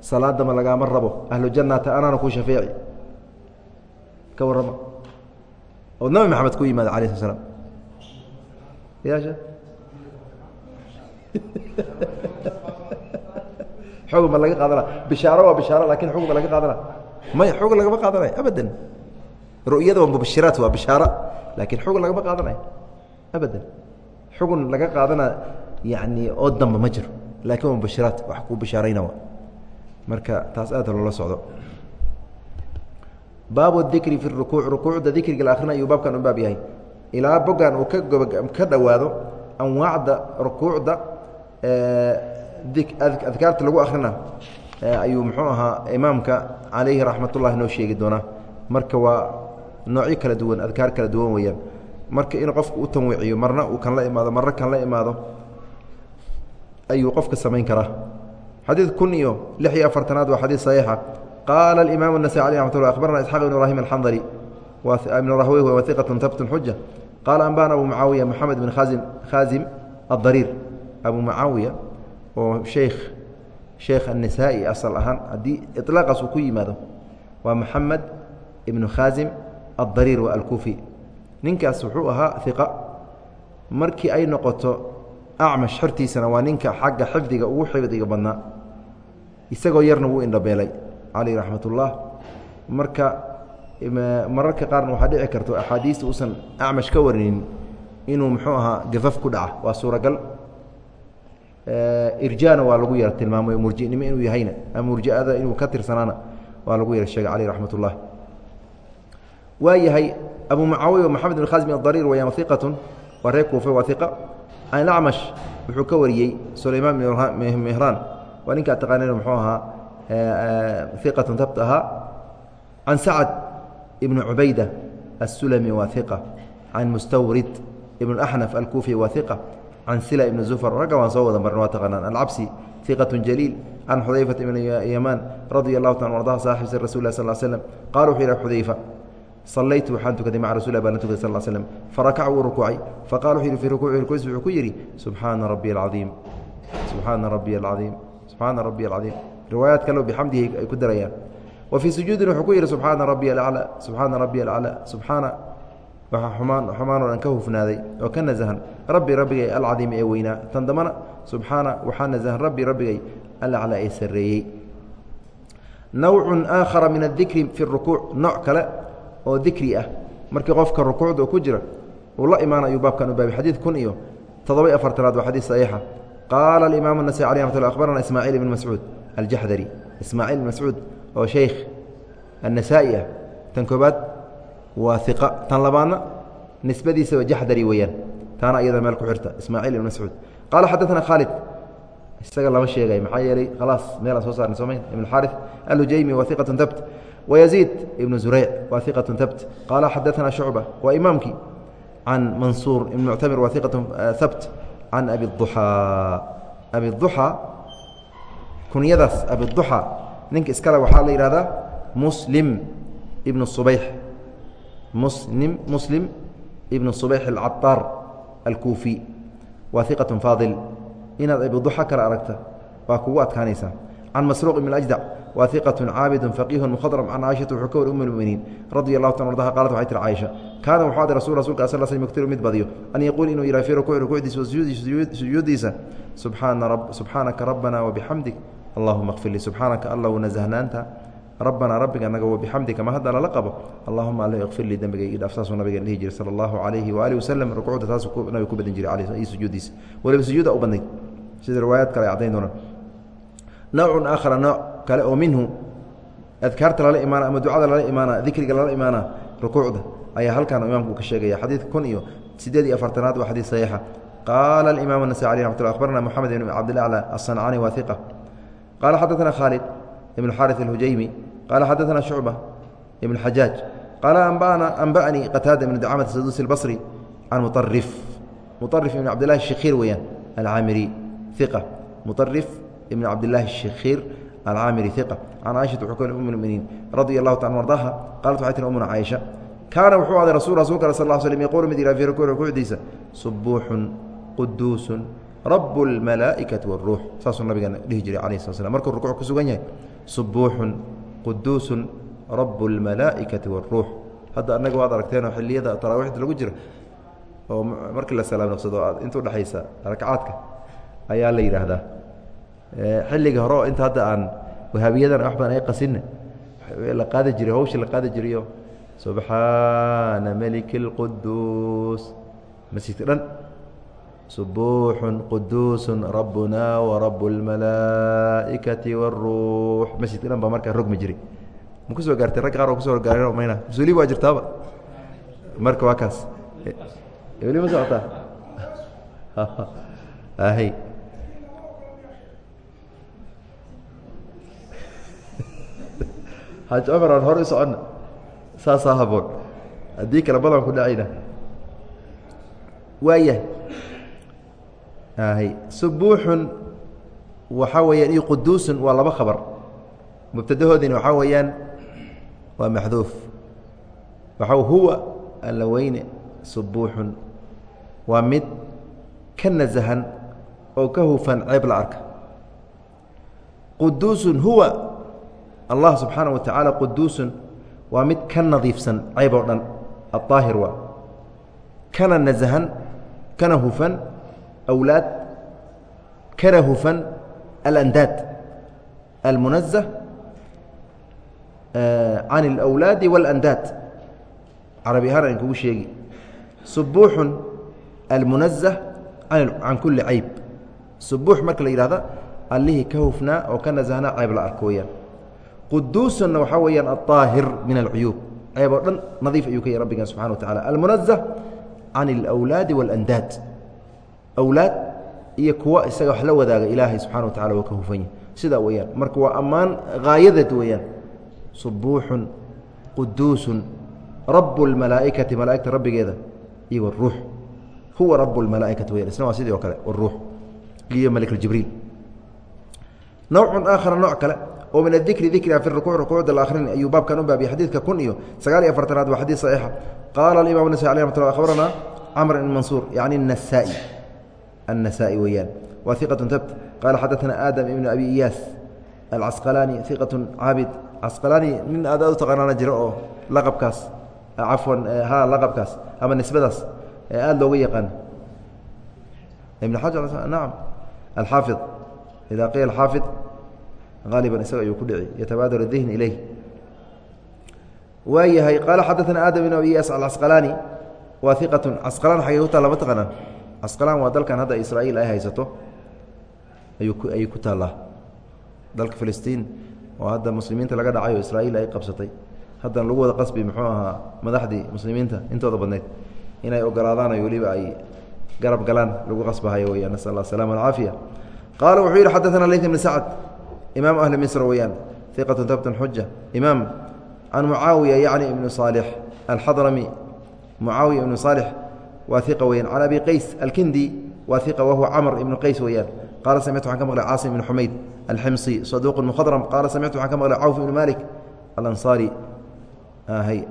Salaada ma lagaama rabo. Ahlu jannata anaana ku shafeeci. Ka warrama. Oo nabi maxamed ku yimaada alayh sla slam yaasha xog ma laga qaadana bishaaro waa bishaaro laakiin xog ma laga qaadana maya xog lagama qaadanayo abadan. Ru'yada waa mubashiraat waa bishaaro laakiin xog lagama qaadanayo. Abadan. Xugun laga qaadana yani oo damba ma jiro. Waa mubashiraat wax kuu bishaarayna wa marka taas aad loola socdo. Baabu dikri fi rukuuc. Rukuucda dikriga la akhrina ayuu baabkan u baab yahay. Ilaa bogan uu ka dhowaado anwaacda rukuucda adkaarta lagu akhrina ayuu muxuu ahaa imaamka calayhi raxmat noo sheegi doonaa. Marka waa noocyo kala duwan adkaar kala duwan weeyaan marka inuu qofku u tanwiiciyo marna uu kan la imaado marna kan la imaado ayuu qofka samayn karaa xadiid kun iyo lix iyo afartanaad waa xadiid saxiixa qaala alimaam النasai alي ramat lla akhbarana isxaaq ibn ibrahim alxandali ibn rahwey wa iqaة tabtun xuja qaala anbana abu mucaawiya moxamed bin khazim khazim adariir abu mucaawiya oo sheekh sheekh الnisaa-i asal ahaan haddii iطlaaqaas uu ku yimaado waa moxamed ibnu khazim adariir waa ninkaas wuxuu ahaa iqa markii ay noqoto acmash xortiisana waa ninka xagga xifdiga ugu xifdiga badnaa. Isagoo yarna wuu indhabeelay caleyh raxmat ullah marka mararka qaarna waxaa dhici karto axaadiista uusan acmash ka warinin inuu muxuu ahaa gafaf ku dhaca. Waa suuragal. Irjana waa lagu yara tilmaamay murjinimo inuu yahayna ama murjiada inuu ka tirsanaana waa lagu yara sheegay caleyh raxmat ullah waa yahay abu mucaawiya maxamed bin khasmi adariir wayaan iqatun waa reer kuufe waa iqa can acmash wuxuu ka wariyey sulaymaan mehraan waa ninkaa taqaaneen muxuu ahaa iqatun tabt ahaa. Can sacad ibn cubayda aلsulami waa iqa can mustawrid ibn axnaf alkuufi waa iqa can sila ibn zufar ragga waan soo wada marn waa taqaanaan. Alcabsi iqaة jaliil. Can xudayfata ibn yamaan radia allahu ta ardaha saaxib sir rasul lah sal slm qala wuxuu yidhah xudayfa salaytu waxaan tukaday maca rasul baa tukaday sal slm farakaca wuu rukuucay faqala wuxu yidhi fi rukuuci rukuucis wuxuu ku yidhi subxaana rabbi alcaiim subxaana rabbi alcaiim subxaana rabbi alcaiim riwaayaad kaleo bixamdihi ay ku darayaan wa fii sujuudin wuxuu ku yidhi subxaana rabbi alcla subxaana rabbi alcla subxaana waxaa xumaan xumaanoo dhan ka hufnaaday oo ka nasahan rabbi rabbigay alcadiimi ee weynaa tan dambana subxaana waxaa nasahan rabbi rabbigay alacla ee sarreeyey nawcun aakhara min adikri fi rukuuc nooc kale oo dikri ah markii qofka rukuucda ku jira uu la imaan ayuu baabkan u baabay xadiid kun iyo toddoba-y afartanaad waa xadiid saxiixa qaala alimaam النasai alي amat abarana ismaaciil ibn mascuud aljaxdari ismaaciil ibn mascuud oo sheykh النasaa'i ah tan koobaad waa iqa tan labaadna nisbadiisa waa jaxdari weeyaan taana iyada meel ku xirta ismaaciil ibn mascuud qaala xadaثana khaalid isaga lama sheegay maxaa yeelay khalaas meelaan soo saarnay somayn ibn xaariث alhujaymi wa iqaة tabt ويزيد بن زريع واثقة ثبت قال حدثنا شعبة وإمامك عن منصور بن معتمر واثقة ثبت عن أبي الضحى أبي الضحى كنيداس أبي الضحى نينك إسكالا وحال ليرادا muslim ibnu subayx muslim muslim ibnu subayx alcadaar alkuufi waa iqat faadil inaad abiduxa kale aragta waa kugu adkaanaysaa can masruuq ibn ajdac waa iqatu caabidu faqiihu mukhadram can caaishata wuxuu ka wari um muminiin radi allahu ta ardaha qalat waxay tiri caaisha kaana wuxuu aday rasul rasulka sal sl yuktiru mid badiyo an yaquul inuu yidhaha fi rukuuci rukuucdiisa wa sujuudiisa subxaanaka rabbana wabixamdik allahuma kfir lii subxaanaka allow nasahnaanta rabbanaa rabbiga anaga wabixamdika ma hadda lala qabo allahuma alla ikfir lii dembigayga idhaaf saasuu nabigan dhihi jiray sala allahu calayhi waaalih wasalam rukuucda taasuu nabiga ku badin jiray sujuudiisa waliba sujuuda u badnayd sida riwaayaad kale ay caddayn doonaan nowcun aakhara nooc kale oo minhu adkaarta lala imaana ama ducada lala imaana dikriga lala imaana rukuucda ayaa halkan imaamku ka sheegaya xadiidka kun iyo sideed iyo afartanaad waa xadiid saxiixa qaala alimaam anasai alih raxmat lla akhbarana moxamed ibn cabdilacla asancani waa iqa qaala xaddatana khaalid ibn xaarif alhujaymi qaala xaddatana shucba ibn xajaaj qaala ambana anba'anii qataada ibn dacamat saduusi albasri can muarif muarif ibn cabdillahi shikhiir weeyaan alcaamiri iqa muarif ibn cabdillaahi shikhiir alcaamiri iqa can caaishata wuxuu ka um muminiin radia allahu taala ardaha qaalat waxay tiri umuna caaisha kaana wuxuu aday rasul rasulka al sal l slm yaquulu mid ila fi rukuuci rukuucdiisa subuuxun quduusun rab اlmalaa'ikati wاruux saasuu nabigeena dhihi jiray alah slat slam markuu rukuuc ku sugan yahay subuuxun quduusun rab اlmalaa'ikati wاruux hadda annaga waad aragteenoo xiliyada taraawiixda lagu jiro oo markii la salaam naqsado inta udhexaysa rakacaadka ayaa la yidhaahdaa xilliga hore oo inta hadda aan wahaabiyadan wax badan ay qasinna la qaadi jiray hawsha la qaadi jirayo subxaana meliki اlquduus masjidka dhan subuuxun quduusun rabbuna warabu اlmalaa'ikati wاruux masjidka dhan baa markaa rogmi jiray ma ku soo gaartay rag qaar oo kuso gaareen mayna mas-uuliya waa jirtaaba marka waa kaas weli ma socotaa ahy xaaj cumar aan hore u soconna saasaa haboon. Haddii kale badan ku dhacayna. Waayahay subuuxun waxaa weeyaan iyo quduusun waa laba khabar. Mubtadahoodina waxaa weeyaan waa maxduuf. Waxaa huwa alla subuuxun. Waa mid ka nasahan oo ka hufan ceeb la arka. Quduusun huwa allah subxaana watacaala quduusun waa mid ka nadiifsan cayb oo dhan aaahir waa. Kana nasahan kana hufan awlaad kana hufan alandaad. Almunazah can eh, اlawlaadi waاlandaad carabi ahaan aan kugu sheegi. Subuuxun almunazah can kuli cayb. Subuux marka la yidhahda allihii ka hufnaa oo ka nasahnaa cayb la arko weyaan quduusunna waxaa weeyaan aaahir min alcuyuub ayaboo dhan nadiif ayuu ka yahy rabbigeen subxana wa tacala almunazah can alawlaadi walandaad awlaad iyo kuwa isaga wax la wadaaga ilaahay subxana wa tacala waa ka hufanya sidaa weeyaan marka waa ammaan haayadeed weeyaan. Subuuxun quduusun rabu اlmalaa'ikati malaa'igta rabbigeeda iyo waruux huwa rabu اlmalaa'ikati weyan isna waa sidii o kale waruux iyo malk jibriil. Nowcun aakhara nooc kale oo min adikri dikriga fi rukuuc rukuucda la ayuu baabkan u baabiya xadiidka kun iyo sagaal iyo afartanaad waa xadiid saxiixa. Qaala alimaam nasai alay ramat akhbarana camr ibn mansuur yacni anasaa'i annasaa'i weeyaan. Waa iqatun tabt qaala xadaana aadam ibn abi iyaas alcasqalaani iqatun caabid. Casqalaani nin aad aad u taqaanaana jiro oo laqabkaas eh, cafwan eh, ha laqabkaas ama nisbadaas eh, aada looga yaqaan. Ibn xajar nacam alxaafid ida qila alxaafid aaliba isaga ayuu ku dhici. yatabaadar dihn ilayh waa yahay qaala xadaana aadam ibn abiyas alcasqalaani waa iqatun casqalaan xagee ku taalla ma taqaanaa casqalaan waa dalkan hadda israa'iil ay haysato ayuuayay ku taallaa dalka filistiin oo hadda muslimiinta laga dhacay oo israa'iil ay qabsatay haddana lagu wada qasbi muxuu ahaa madaxdii muslimiinta intooda badnayd inay ogolaadaan ay weliba ay garab galaan lagu qasbahayo weyaan nasal allah asalama alcaafiya qaala wuxuu yidhi xadaana leyt bn sacd imaam ahli misr weyaan iqatu thabtun xuja imaam can mucaawiya yacni ibni saalix alxadrami mucaawiya ibnu saalix waa iqa weyaan can abi qays alkindi waa iqa wahuwa camr ibnu qays weeyaan qaala samictu waxaan ka maqlay caasim ibni xumayd alximsi saduuqu mukhadram qaala samictu waxaan ka maqlay cawf ibni malik alansaari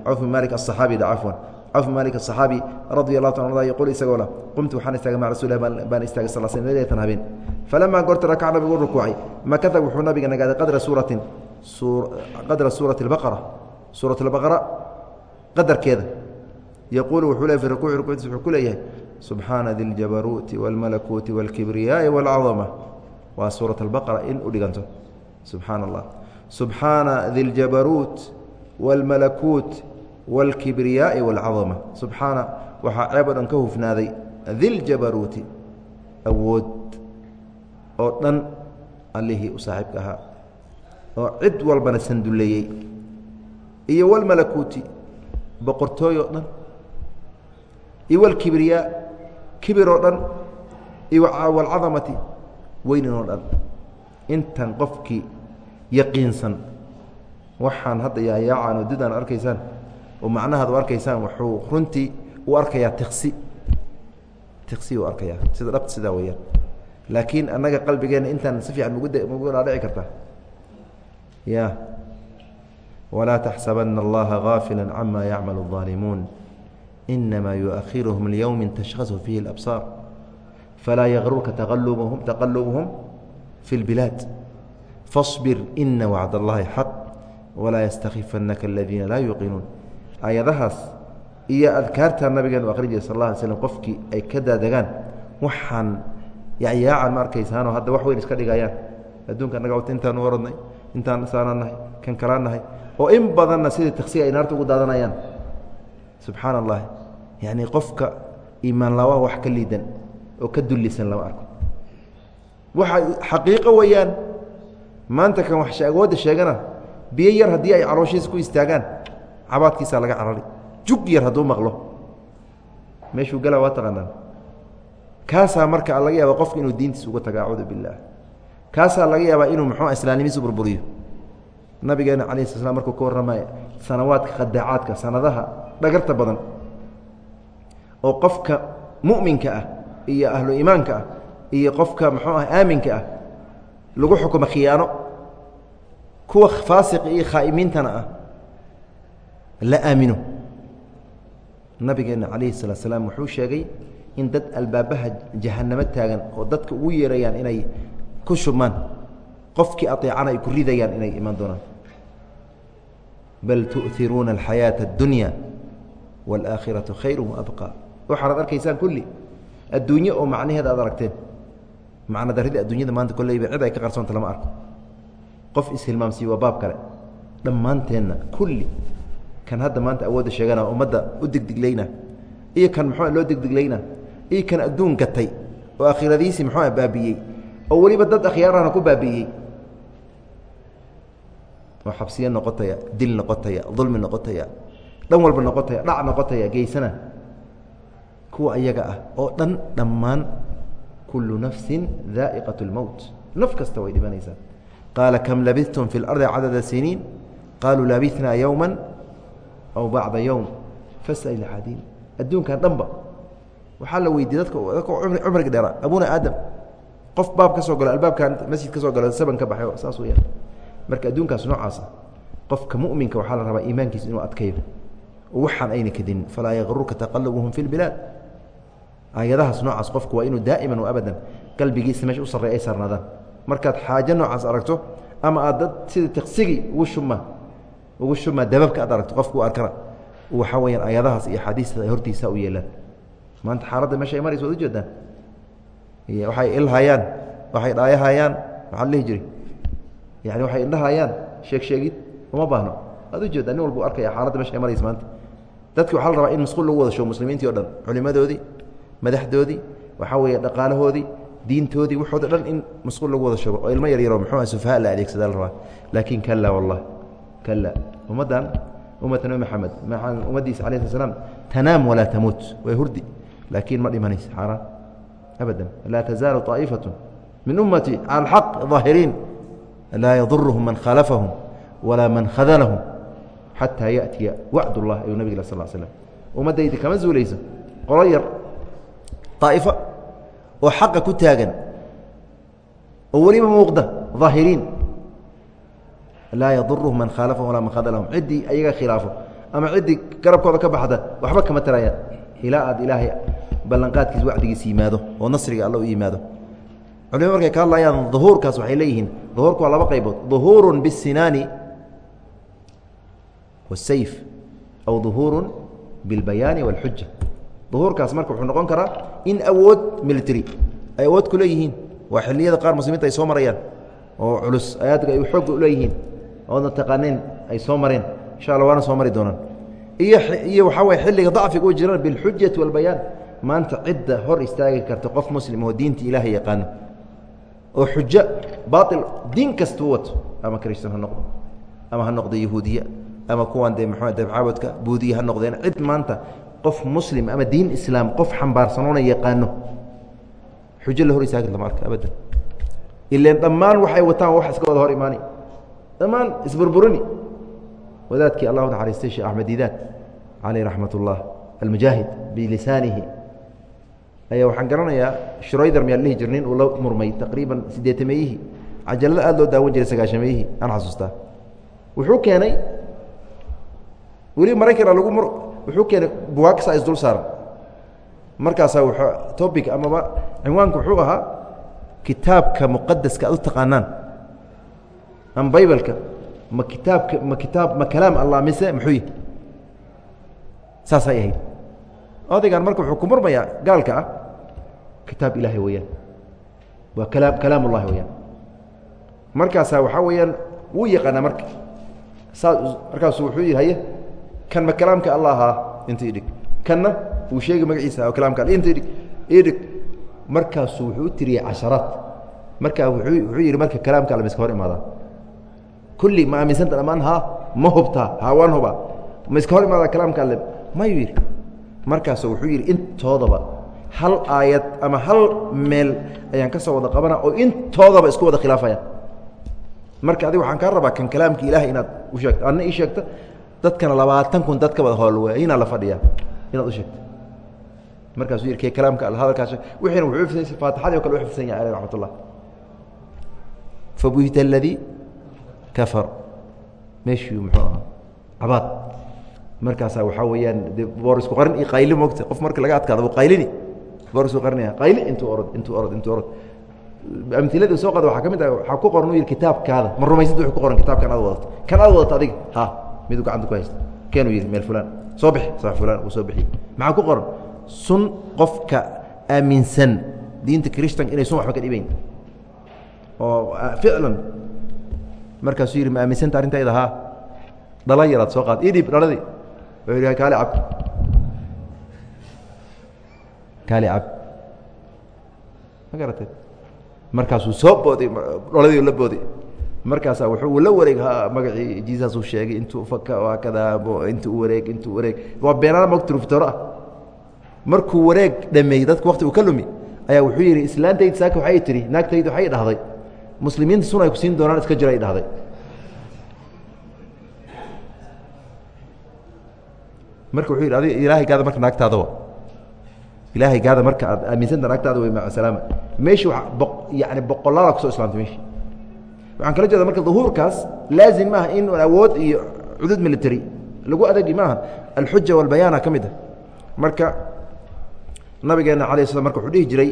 cawf ibni malik asaxaabi da cafwan cawf bin malik aلصaxaabi radi اllahu ta a yquul isagoo la qumtu waxaan istaagay maca rasul baan istaagay sal sl leylatan habeen falamaa goorta rakac nabigu u rukuucay makata wuxuu nabiga nagaaday qadra suuratin qadra suurati اbaqara suurat اlbaqara qadarkeeda yaquulu wuxuu le fi rukuuci rukuucdiis wuxuu ku leeyahay subxaana di ljabaruuti wاlmalakuuti wاlkibriyaai wاlcadama waa suuraة اlbaqara in u dhiganto subxaana allah subxaana di ljabaruut wاlmalakuut wاlkibriyaai wاlcadama subxaana waxaa ceeb o dhan ka hufnaaday diljabaruuti awood oo dhan allihii u saaxiibka ahaa oo cid walbana sanduleeyey iyo wlmalakuuti boqortooy oo dhan iyo wlkibriyaa kibir oo dhan iyo wlcadamati weynin oo dhan intan qofkii yaqiinsan waxaan hadda yaayaacan oo didaan arkaysaan oo macnahaad u arkaysaan wuxuu runtii u arkayaa tiksi tiksi u arkayaa sida dhabta sidaa weeyaan laakiin annaga qalbigeenna intaan si fiican mugud mugu dhaadhici kartaa ya walaa taxsabana allaha gaafila cama yacmal الظaalimuun inama yuؤahiruhum lyowmi tashkhasu fiihi اlabsaar falaa ygrurka taqalubhum taqalubuhum fi اlbilaad faصbir ina wacd اllahi xaq walaa yastakifanaka aladiina laa yuuqinuun aayadahaas iyo adkaarta nabigeenu aqrin jira sal اla alay slm qofkii ay ka daadegaan waxaan yacyaacan ma arkaysaanoo hadda wax weyn iska dhigayaan. Adduunka naga wata intaanu orodnay intaan saanaan kan kalaan nahay oo in badanna sidii taksiga ay naarta ugu daadanayaan. Subxaana allah yacni qofka iimaan labaha wax ka liidan oo ka dullisan lama arko. Waxa xaqiiqo weeyaan maanta kan wax awoodda sheegana biyo yar haddii ay calooshiisa ku istaagaan cabaadkiisaa laga carari. Jug yar hadduu maqlo. Meeshuu gala waa taqaanaan kaasaa marka laga yaaba qofka inuu diintiisa uga taga acuudu billaah. Kaasaa laga yaabaa inuu muxuu islaanimiisu burburiyo. Nabigeena calayi sla slam markuu ka warramaya sanawaadka khadaacaadka sanadaha dhagarta badan oo qofka mu'minka ah iyo ahlu iimaanka ah iyo qofka muxuu ah aaminka ah lagu xukumo khiyaano kuwa faasiqi iyo khaa'imiintana ah la aamino nabigeena calayhi salaat slaam wuxuu sheegay in dad albaabaha jahanamo taagan oo dadka ugu yeerayaan inay ku shubmaan qofkii aeecana ay ku ridayaan inay imaan doonaan bal tu'iruuna alxayaaةa اddunya wاlaakhiraةu khayru waabqى waxaanaad arkaysaan kulli adduunye oo macnaheeda aad aragteen macna darridii adduunyada maanta kolleyba cid ay ka qarsoonta lama arko qof ishilmaamsiiye waa baab kale dhammaanteenna kulli kan hadda maanta awoodda sheegana ummadda u digdiglayna iyo kan muxuu ah loo digdiglayna iyo kan adduun gatay oo akhiiradiisii muxuu ah baabiyey oo weliba dad akhyaarana ku baabi'iyey oo xabsiyo noqotaya dil noqotaya dulmi noqotaya dhan walba noqotaya dhac noqotaya geysana. Kuwa ayaga ah oo dhan dhammaan kullu nafsin daa'iqat اlmowt naf kasta way dhibanaysaa qaala kam labidtum fi اlardi cadada siniin? Qaaluu labitnaa yowma aw bacda yowm fasal axadiin adduunkan dhanba waxaa la weydiiyey dadka dadka cumriga dheera abuna aadam qof baab ka soo galo albaabkan masjid ka soo galo saban ka baxay saas weyaan marka adduunkaas noocaasa qofka muminka waxaa la rabaa iimaankiisa inuu adkayo oo waxaan ayna kadinin falaa yaqrurka taqalubuhum fi lbilaad aayadahaas noocaas qofku waa inuu daa'iman abadan qalbigiisa meesha u sarreey ay saarnaadaan markaad xaajo noocaas aragto ama aad dad sida tiqsigii ugu shubma ugu shubma dababka aad aragto qofku arkana waxaa weyaan aayadahaas iyo axaadiista ay hortiisa u yeelaan. Maanta xaaladda meesha ay maraysa waad ujeedaan waxay ilhayaan waxay dhaayahayaan maxaa la dhihi jiri yani waxay indhahayaan sheeg sheegid uma baahno. Waad u jeedaa nin walba u arkaya xaaladda meesha ay maraysa maanta. Dadki waxaa la rabaa in masquul lagu wada shogo muslimiintii o dhan culimadoodii madaxdoodii waxaa weeye dhaqaalahoodii diintoodii waxooda dhan in masquul lagu wada shogo oo ilmo yar yaroo muxuuha sufaha la adeegsada la rabaa. Laakiin kala wallah kala ummaddan ummatn maxamed ummadiisa ala sl slam tanaam walaa tamuut. Way hurdi. Laakiin ma dhimanaysa xaaraan abadan. Laa tazaalu طaa'ifatu min ummati cala alxaq daahiriin laa yaduruhum man khaalafahum walaa man khadalahum xataa yatiya wacd اllah ayuu nabig sal slm ummaddayda kama zuulayso? Qolo yar aa'ifo oo xaqa ku taagan oo weliba muuqda aahiriin laa yaduruhu man khaalafahum walaa man khadalahum ciddii ayaga khilaafo ama ciddii garabkooda ka baxda waxba kama tarayaan ilaa aad ilaahay ballanqaadkiis wacdigiis yimaado oo nasriga alla u yimaado. Culimadu markay ka hadlayaan duhuurkaas waxay leeyihiin duhuurku waa laba qaybood. Duhuurun bisinaani waasayf aw duhuurun bilbayaani walxuja duhuurkaas marka wuxuu noqon karaa in awood military ay awood ku leeyihiin. Waa xilliyada qaar muslimiinta ay soo marayaan oo culus ayaadka ay xoogga u leeyihiin oodna taqaaneen ay soo mareen. Insha alla waana soo mari doonaan iyo waxaa waye xilliga dacfiga u jiraan bilxujati walbayaan. Maanta cidda hor istaagi karta qof muslim oo diinta ilaahay yaqaano. Oo xujo baail diin kastuu wato ama kristan ha noqdo ama ha noqdo yahuudiya ama kuwan dee mxu dabcaabadka buudiya ha noqdeen. Cid maanta qof muslim ama diin islaam qof xambaarsanoona yaqaano. Xujo la hor istaagi karta ma arka abadan. Ilan dhammaan waxay wataan wax iska hor imaani dhammaan isburburini wadaadkii allah naxariistay sheekh axmed didaad raxmat ullah almujaahid bilisaanihi. Ayaa waxaan garanayaa shurayder miyaa dhihi jir nin uu la murmay taqriiban siddeetameeyihii cajalada aad loo daawan jiray sagaashameeyihii aan xasuustaa. Wuxuu keenay weli maraykana lagu mur wuxuu keenay buwaagsa isdul saaran. Markaasaa w topic amaba cinwaanku wuxuu ahaa kitaabka muqadaska aad u taqaanaan ama bibleka ma kitaabka ma kitaab ma kalaam allah mise muxuu saasay ahayd. Odaygan marka wuxuu ku murmayaa gaalka ah kitaab ilaahay weeyaan. Waa kalaam kalaam ullahi weyaan markaasaa waxaa weeyaan wuu yaqaanaa marka. Saa markaasu wuxuu yihi haye kan ma kalaamka allah ahaa? Inta idhig kanna? Wuu sheegi magaciisa oo kalaamka all inta idhig idhig markaasuu wuxuu u tiriyey casharaad markaa wuxuu yidhi marka kalaamka alle ma iska hor imaadaa kulli ma aaminsanta dhammaan haa ma hubtaa haa waan hubaa ma iska hor imaadaa kalaamka alle mayuu yidhi? Markaasu wuxuu yidhi intoodaba hal aayad ama hal meel ayaan ka soo wada qabana oo intoodaba isku wada khilaafaya. Marka adiga waxaan kaa rabaa kan kalaamka ilahay inaad u sheegto adna ii sheegto dadkana labaatan kun dadka wada hoolweynaa la fadhiyaa. Inaad u sheegto markaasuu yidhi kee kalaamka alle hadalkaas wixiina wuxuu ifsay faatixadii o kale u xifdisan yahay aleh raxmat ullah fabuhita aladii kafar. Meeshuu muxuu ahaa? Cabaad. Markaasaa waxaa weeyaan de boor isku qarin iyo qayli moogta qof marka laga adkaado bu qaylini. Boor isku qarinaya qayli intuu orod intuu orod intuu orod. Amiladi soo qada waxaa ka mid ah waxaa ku qoran u yidhi kitaabkaada. Ma rumaysid wuxuu ku qoran kitaabkan aad wadato. Kan aad wadato adiga? Ha miduu gacanta ku haysta keenuu yidhi meel fulaan. Soo bixi. Sax fulaan. Uu soo bixiyey maxaa ku qoran? Sun qofka aaminsan. Diinta christanka inay sun waxba ka dhibayn. Oo ficlan markaasuu yidhi ma aaminsanta arrintayda haa dhala yaraad soo qaad. Ii dhiib dhaladii. Wuxuu yidhi kaali cab. Kaali cab. Ma garatay markaasuu soo booday dholadii la booday markaasaa wuxuu la wareeg magacii jiisaasuu sheegay intuu faka kadaa intuu wareeg intuu wareeg. Waa beenaana mogta ruftooro ah? Markuu wareeg dhameeyey dadku wakti uu ka lumi ayaa wuxuu yidhi islaantayda saaka waxay tihi naagtayda waxay dhahday muslimiinta sun ay ku siin doonaan iska jira ay dhahday marka wuxuu yidhi adig ilaahay gaada marka naagtaada wa ilaahay gaada marka aad aaminsanta naagtaada way maca salaama. Meeshi wa yani boqolaala ku soo islaamtay meeshi. Waxaan kala jeeda marka duhuurkaas laazim maaha in awood iyo cudud military lagu adagi maaha. Alxuja walbayaana ka mid a marka nabigeena alay slam marka wuxuu dhihi jiray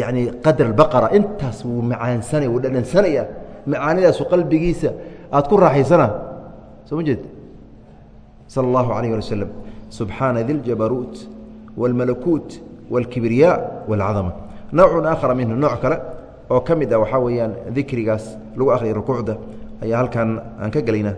yani qadr albaqara intaas wuu macaansanaya wuu dhadhansanaya macaanidaasu qalbigiisa aad ku raaxaysana soo ma jeed sala allahu alayh ali waslm subxaana di ljabaruut wاlmalakuut wاlkibriyaa wاlcadama nowcun aakhara minhu nooc kale oo ka mid ah waxaa weeyaan dikrigaas lagu akhriyay rukuucda ayaa halkan aan ka gelaynaa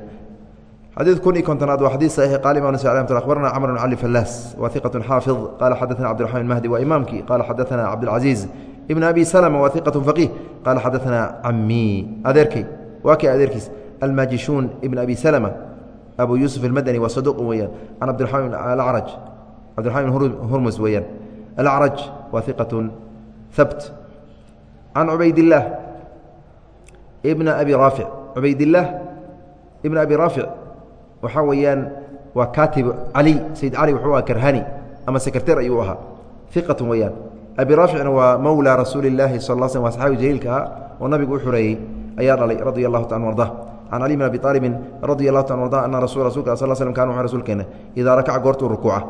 xadiid kun iyo kontonaad waa xadiid saxiix qaal imam nasa amt akhbarana camr bn cali fallaas wa iqatu xaafid qala xadaثana cbdiraxman mahdi waa imaamkii qala xadaثana cabdاlcaziiz ibn abi slma wa iqatu faqiih qala xadaثana camii adeerkay waa kay adeerkiis almajishuun ibn abi slma abu yuusuf almadani waa saduq weeyaan can cabdiraxmaan alacraj cabdiraxman hurmus weeyaan alacraj waa iqatu habt can cubaydillaah ibna abi raafic cubaydillaah ibna abi raafic waxaa weeyaan waa kaatib cali sayid cali wuxuu aha karhani ama sekreter ayuu ahaa. Iqatu weeyaan. Abi raaficna waa mowlaa rasuuli illaahi sal l slm waa saxaabi jaliilka ahaa oo nabigu u xureeyey ayaa dhalay radia allahu ta an arda can cali bn abi aalibin radi allahu ta arda ana rasu rasulka sal slm kan rasuulkeena idaa rakaca goortuu rukuuca.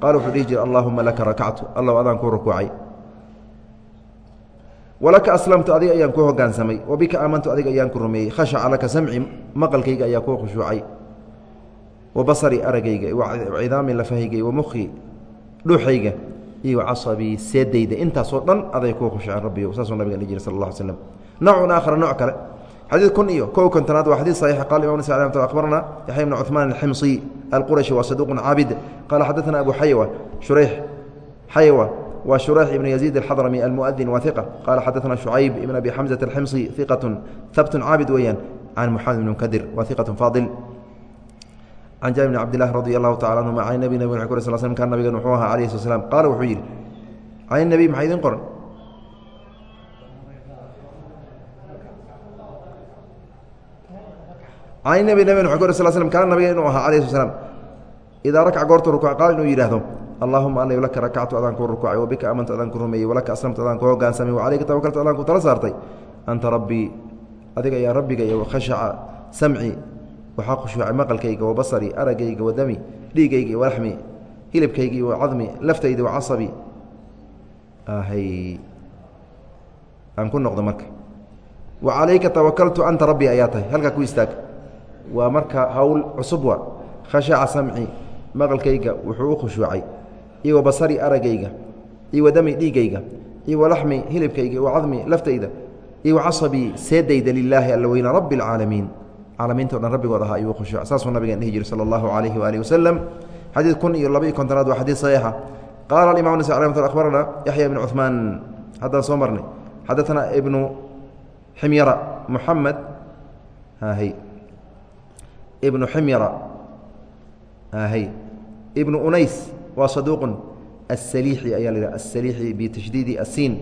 Qaala wuxuu dhihi jira allahuma laka rakactu allow adaan kuu rukuucay. Walaka aslamtu adiga ayaan ku hogaansamay wabika aamantu adiga ayaan ku rumeeyey khashaca laka samci maqalkayga ayaa kuu khushuucay wa basari aragayga wacidaami lafahayga wa mukhi dhuuxayga iyo casabii seedayda intaasoo dhan aday kuu khushuuceen rabbiyo saasuu nabiga dhihi jira sal allah alay slam nocun aakhara nooc kale xadiid kun iyo kow kontonaad waa xadiid saxiix qala imam nasa mt akhbarana yaxya bn cuثmaan alximصi alqurashi waa saduuq caabid qala xadaثana abu xaywa shurayx xaywa wa shurayx ibn yaziid alxadrami almuadin wa iqa qala xadaثana shucayb ibn abi xamزة alximصi iqaة habt caabid weeyaan can muxamed bn mkadir wa iqaة faadil can jaabir bn cabdilahi radi allahu tacala anhuma can nabi nabig ur sl slm kan nabigan wuxuu ahaa alayh slat slam qaala wuxuu yidhi can nabi maxaa idin qoran can nabi nabig wuxuu ka sl slm kaana nabiga inuu ahaa alayh sl slam idaa rakaca goortu rukuuc qaal inuu yidhaahdo allahuma anayu laka rakactu adaan kuu rukuucay wabika amantu adaan ku rumeeyey walaka aslamtu adaan ku hogaansamay wacalayka tawakaltu adaan ku tala saartay anta rabbii adiga ayaa rabbiga iyo khashaca samci waxaa khushuucay maqalkayga wa basari aragayga wa dami dhiigayga wa laxmi hilibkayga iyo cadmi laftayda wa casabi. Aan ku noqdo marka. Wa calayka tawakaltu anta rabbii ayaa tahay halkaa ku istaag. Waa marka hawl cusub wa khashaca samci maqalkayga wuxuu u khushuucay. Iyo wa basari aragayga. Iyo wa dami dhiigayga iyo wa laxmi hilibkayga wa cadmi laftayda iyo wa casabii seedayda lilaahi alla weyna rabbi اlcaalamiin caalamiinta o dhan rabbigood ahaa ayuu khushuuc saasuu nabigeen dhihi jiri sala allahu calayhi waaalih wasalam xadiid kun iyo laba kontonaad waa xadiid saxiixa. Qaala alimamu nasa raxmatl akhbarana yaxya ibnu cuhmaan haddaan soo marnay. Xadatanaa ibnu ximyara muxamed hay ibnu ximyara hay ibnu unays waa saduuqun. Asaliixi ayaa la yidhaha. Asaliixi bitashdiidi asiin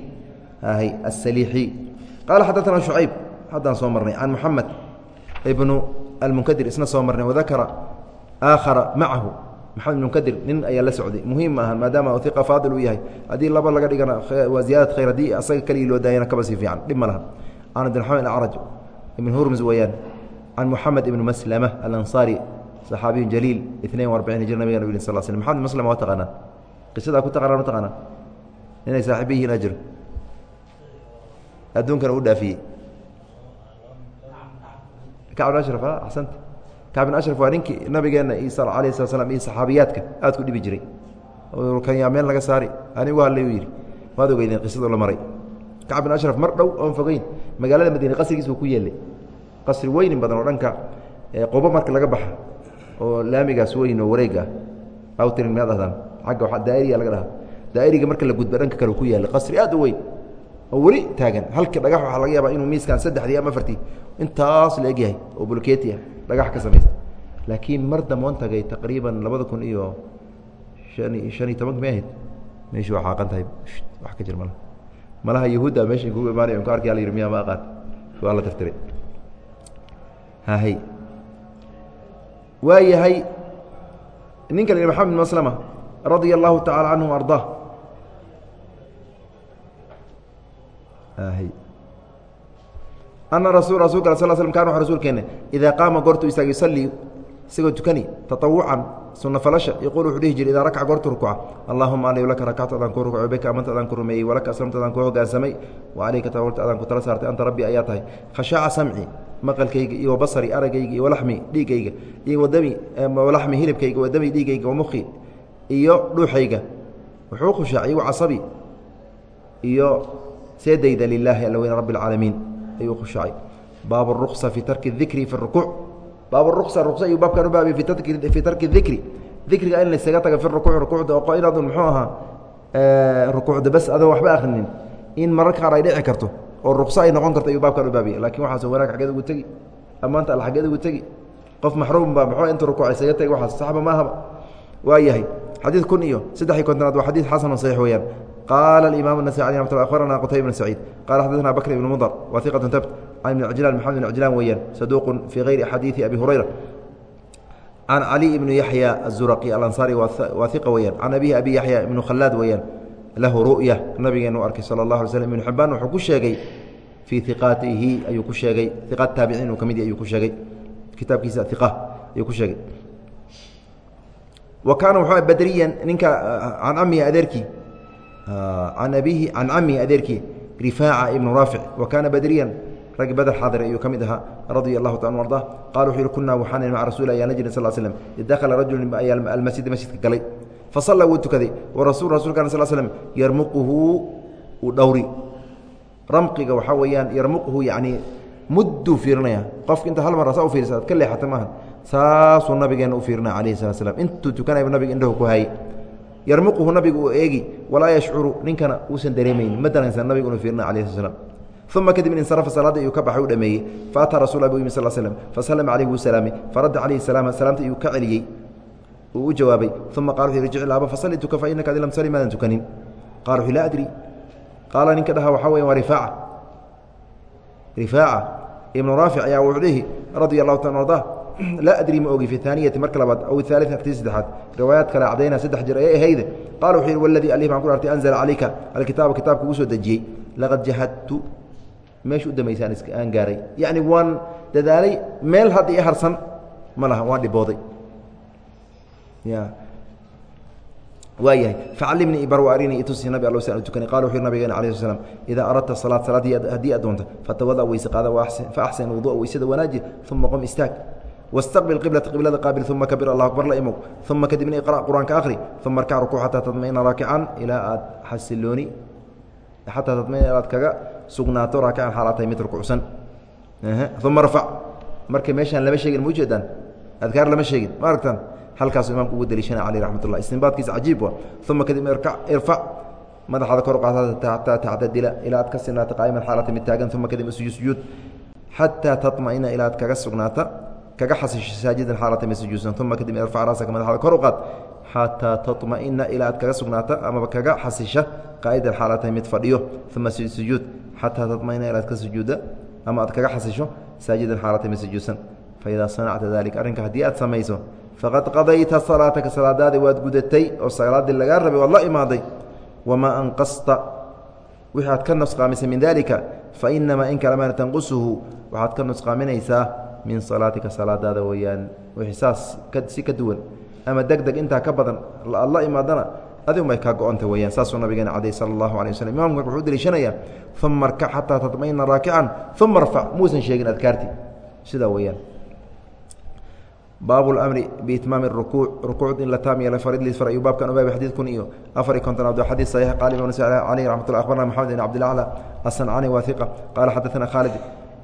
hay asaliixi qaala xadatanaa shucayb. Haddaan soo marnay. Can muxamed ibnu almunkadir isna soo marnay wadakara aakhara macahu maxamed munkadir nin ayaa la socday. Muhiim ma aha maadaama iqa faadil uu yahay. Haddii laba laga dhigana waa ziyaadat khayr haddii asaga keligii loo daayana kaba sii fiican. Dhib ma laha. Xamed acraj ibn hurms weeyaan can muxamed ibn maslama alansaari saxaabiyun jaliil inain arbaciin hijr nabiga nab sal sl maxamed maslama waa taqaanaa? Qisadaa ku taqaanaa ma taqaanaa? Inay saaxiiba yihiin ajir adduunkana u dhaafiyey kacb bin ashraf axsanta kacb bin ashraf waa ninkii nabigeena isa alayh slat slam iyo saxaabiyaadka aad ku dhibi jiray. Kan yaa meel laga saari anigu hadlayuu yidhi. Waad ogeydeen qisadoo la maray. Kacb bin ashraf mar dhow oon fogeyn magaalada madiine qasrigiis ku yeelay. Qasri weynin badan oo dhanka qobo marka laga baxa oo laamigaas weyn oo wareeg ah miyaad ahdaan agga daa'iriya laga dhaha daa'iriga marka la gudba dhanka kale ku yaallay qasri aad u weyn oo weli taagan. Halkii dhagax waxaa laga yaabaa inuu miiskan saddexdii ama afartii. Intaas la egyahay oo bulkeeti dhagax ka samaysan laakiin mar damboon tagay taqriiban labada kun iyo an shan iyo tobanka may ahayd. Meeshii waa xaaqan tahay. Wax ka jir mal malaha yahuudda meeshan kugu imaanay on ka arki ala yidhi miyaa ma aqaan. Waa la tirtiray hahay waa yahay ninka la yidhi maxamed maslama radia allahu tacala canhu ardaa ana rasu rasulka sal slm kan wa rasuulkeena idaa qaama goortu istaag yusalii isagoo tukani taطawucan falasha yaquul wuxuu dhihi jira idaa rakaca goortu rukuca allahuma alay laka rakactu adaan ku rukuco beka amanta adaan ku rumeeyey walaka aslamtu adaan ku hogaansamay wa alayka tawaltu adaan ku tala saartay anta rabbi ayaa tahay. Khashaaca samci maqalkayga iyo wabasari aragayga iyo walaxmi dhiigayga iyo wadami walaxmi hilibkayga wadami dhiigayga wamuki iyo dhuuxayga. Wuxuu khushaacay wacasabi iyo see dayda lilaahi alla weyn rabi ayuu khushaacay baab اruqsa fii tarki dikri fi rukuuc baab ruqsa ruqsa ayuu baabkan u baabiyey fii tarki dikri dikriga in laysaga taga fi rukuuc rukuucda oo inaadun muxuu ahaa rukuucda bas adoon waxba akhrinin. In mararka qaar ay dhici karto oo ruqso ay noqon karto ayuu baabkan u baabiyey laakiin waxaasoo wanaag xaggeed ugu tegi ammaanta alla xaggeed ugu tegi. Qof maxruumba muxuu inta rukuuc isaga tegi waxaas saxba maahaba waa yahay xadiid kun iyo saddex iyo kontonaad waa xadiid xasanoo saxiix weeyaan qال الإmام النسائي رحمة الله أخبرنا qتيب بن سعيد قال xدثنا بكر بن مضر wa ثقة تبت عن بن عجلان محمد بن عجلان weyaan صدوq في غير xadيiث أبي هريرة عن علي بن يحيى الزرقي الأنصاري wa ثقة weyaan عن أبيه أبي يحيى بن khلاad weyaan lahu ru'ya nabigeenu arkay salى الlaه علي sلم iبن xibaan wuxuu ku sheegay fii iqaatihi ayuu ku sheegay iqaat taabiciin uu ka mid ayuu ku sheegay kitaabkiisa iqa ayuu ku sheegay wa kaana wuxuu badriyan ninka can camihi adeerkii can abiihi can camihi adeerkii rifaaca ibnu raafic wa kaana badriyan raggi badr xaadir ayuu ka mid ahaa radia allahu ta arda qala wuxuu yihi kunaa waxaan maca rasuuli ayaan la jirin sal slm id dakhala rajulu ayaa almasjida masjidka galay fasalla wuu tukaday warasul rasulka sl slm yarmuquhu uu dhowri ramqiga waxaa weeyaan yarmuquhu yacni mudduu fiirinaya qofka inta hal mar saa u fiirisa ad ka leexata maaha saasuu nabigeena u fiirinaya calayhi salat slam intuu tukanayba nabiga indhahu ku hayay yarmuquhu nabigu uu eegi walaa yashcuru ninkana uusan dareemayni ma dareensan nabigu inuu fiirinaya alayh slat slam uma kadib insarafa salaadda iyuu ka baxay u dhameeyey faataa rasul bu yimi sal slm faslama calayh wuu salaamay faradda calayhi salaama salaamta iyuu ka celiyey uu u jawaabay uma qala wuxu rjic laaba fasalli fa innaka adi lam sali maadan tukanin. Qala wuxu laa adri. Qaala ninka dhaha waxaa weya waa rifaaca. Rifaaca ibnu raafic ayaa wuxuu dhihi radia allahu ta arda laa adri ma ogi fi aaniyati marka labaad aw aalia tii saddexaad riwaayaad kale cadayna saddex jir ayay ahayde qala wuxuu yihi waladii alih baan ku artay anzla calayka alkitaaba kitaabka ugu soo dejiyey laqad jahadtu meesha u dambaysaan aan gaaray yacni waan dadaalay meel hadda i harsan ma laha waan dhibooday ya waayahay facallimnii ibar arinii itusi nabi alla san tukani qala wuxu nabigeena alah sl slam idaa aradta salaad salaad haddii aad doonta fatawada weyse qaada fa axsin wudua weysada wanaaji uma qom istaag wاstaqbil qiblata qiblada qaabil uma kabir allah akbar la imog uma kadibna iqra' qur'aanka akhri uma arkac rukuuc xataa tadmaina raakican ilaa aad xasilooni xataa tadmaina ilaad kaga sugnaato raakican xaalaad tahay mid rukuucsan uma rfac marka meeshaan lama sheegin ma ujeedaan adkaar lama sheegin ma aragtaan halkaasu imaamku ugu daliishana caleyh raxmat ullah istinbaadkiisa cajiib wa uma kadib irfac madaxaada kor qaata tactadila ilaa aad ka sinaato qaa'iman xaalata mid taagan uma kadib isujud sujuud xataa taطma'ina ilaa aad kaga sugnaata kaga xasisho saajidan xaalata mid sujuudsan uma kadib irfac raasaka madaxaada kor u xataa taطma'ina ilaa aad kaga sugnaata amaba kaga xasisha qaa'idan xaalata mid fadhiyo uma sujuud xataa taطma'ina ilaa ka sujuudda ama aad kaga xasisho saajidan xaalata mid sujuudsan. Faidaa sanacta dalik arrinka haddii aad samayso faqad qadayta salaataka salaadaadii waad gudatay oo salaaddii lagaa rabay waad la imaaday wamaa anqasta wixii aad ka nusqaamisay min dalika fa inamaa in kalemaana tanqusuhu waxaad ka nusqaaminaysaa min salaatika salaadaada weyaan. Wixii si ka duwan. Ama deg intaa ka badan la imaadana adiunbay kaa go-onta weyaan. Saasuu nabigeena caday sala allahu alay waslm imaamka wuxuu deliishanayaa uma arkac xataa tatmaina raakican uma arfac muusan sheegin adkaarti sidaa weyaan. Baab اmri bitmaam اrukuuc rukuucd in la taam farid liisfar ayuu baabkan ogaabay xadiid kun iyo afari kontonaad waa saxiix qaali ibn s caleyh raxmat lah maxamed ibn cabdilacla asancani waa qaala xadaana khaalid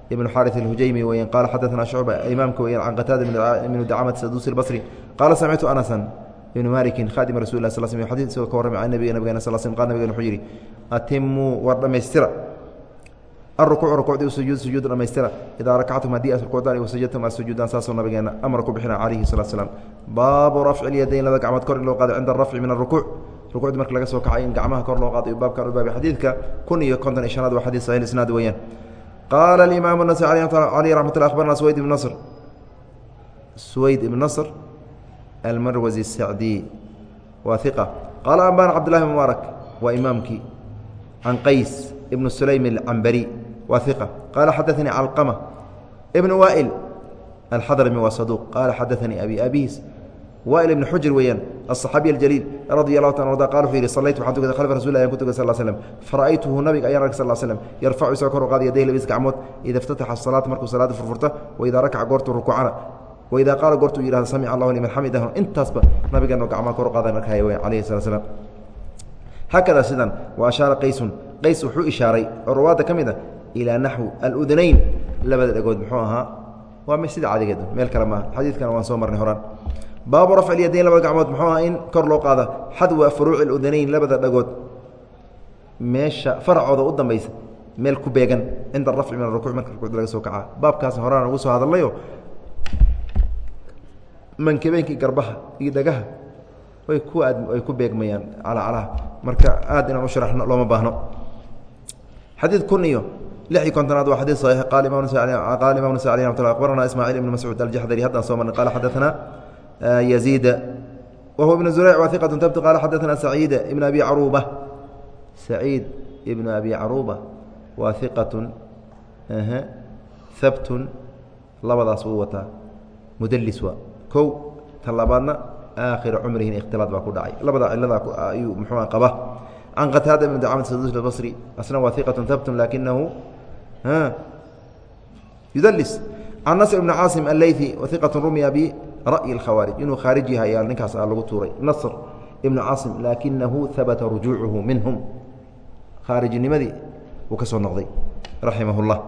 ibn xaariث اlhujaymi weyan qaala xadaثana shucba imaamka weyan can qataada ibnu dacmat saduusi اlbصri qaala samictu anasan ibnu malikin khaadim rasul lah sl sl xadid isagoo ka warramay can nabiga nabigena sl slm qal nabigena wuxuu yidhi atimuu war dhammaystira arukuuc rukuucdii sujuud sujuud dhamaystira idaa rakactum haddii aad rukuucdaan wasajadtum aad sujuudaan saasoo nabigeena amar ku bixina calayhi salatu slam baabu rafci lyadayn laba gacmood kor in loo qaado cinda arafci min arukuuc rukuucdii marka laga soo kacay in gacmaha kor loo qaado baabkan u baabay xadiidka kun iyo konton iyo shanaad waa xadiid saxiix isnaad weeyaan nasri caleyh raxmat llah akhbarna suwayd ibn nasr suwayd ibn nasr almarwasi sacdi waa iqa qaala ambana cabdillahi mubaarak waa imaamkii can qays ibn sulaym alcambari waa iqa qaala xadaanii calqama ibn waa'il alxadrami waa saduuq qaala xadaanii abi abiis waa'il ibn xujr weeyaan aلصaxaabiy aljaliil radia allahu ta arda qala wuxuu yihi salaytu waxaan tukaday khalfa rasul ayan ku tukay sal slm fara'aytuhu nabiga ayaan arg sal slm yarfacu isagoo kor u qaada yadayh labis gacmood ida اftataxa salaata markuu salaada furfurta waidaa rakaca goortuu rukuucana waidaa qaala goortuu yihahdo samic allahu liman xamidah intaasba nabigeeno gacmaha kor u qaada arkaya weyan alayhi sala slam haakada sidan wa ashaara qaysun qays wuxuu ishaaray oo ruwaadda ka mid a ilaa naxwi aludnayn labada dhegood muxuu ahaa waa sida cadigeed meel kale maaha xadiidkana waan soo marnay horaan baabu rafci lyadayn labada gacmood muxuu ahaa in kor loo qaada xadwa furuuci اludnayn labada dhagood. Meesha faracooda u dambaysa meel ku beegan cinda arafci min arukuuc marka rukuucda laga soo kacaa baabkaas horaan ugu soo hadalnayo mankebeenkii garbaha iyo dhagaha way ku aad ay ku beegmayaan calacalaha marka aad inaan u sharaxno looma baahno. Xadiid kun iyo huwa ibn zurayc waa iqatu tabti qala xadaثana saciida ibn abi caruuba saciid ibn abi caruuba waa iqatu habtun labadaas wuu wataa mudlis waa kow tan labaadna aakhira cumrihin ikhtilaad baa ku dhacay labada ciladaa ayuu muxuua qaba can qataada ibn dacamad sadus basri asna waa iqatun habtun laakinahu yudlis can nasr ibni caasim alleyثi wahiqat rumya ra'yi اkhawaarij inuu khaarij yahay ayaa ninkaas lagu tuuray. Nasr ibnu casim laakinahu habata rujuucuhu minhum. Khaarijinimadii uu ka noqday raximah اllah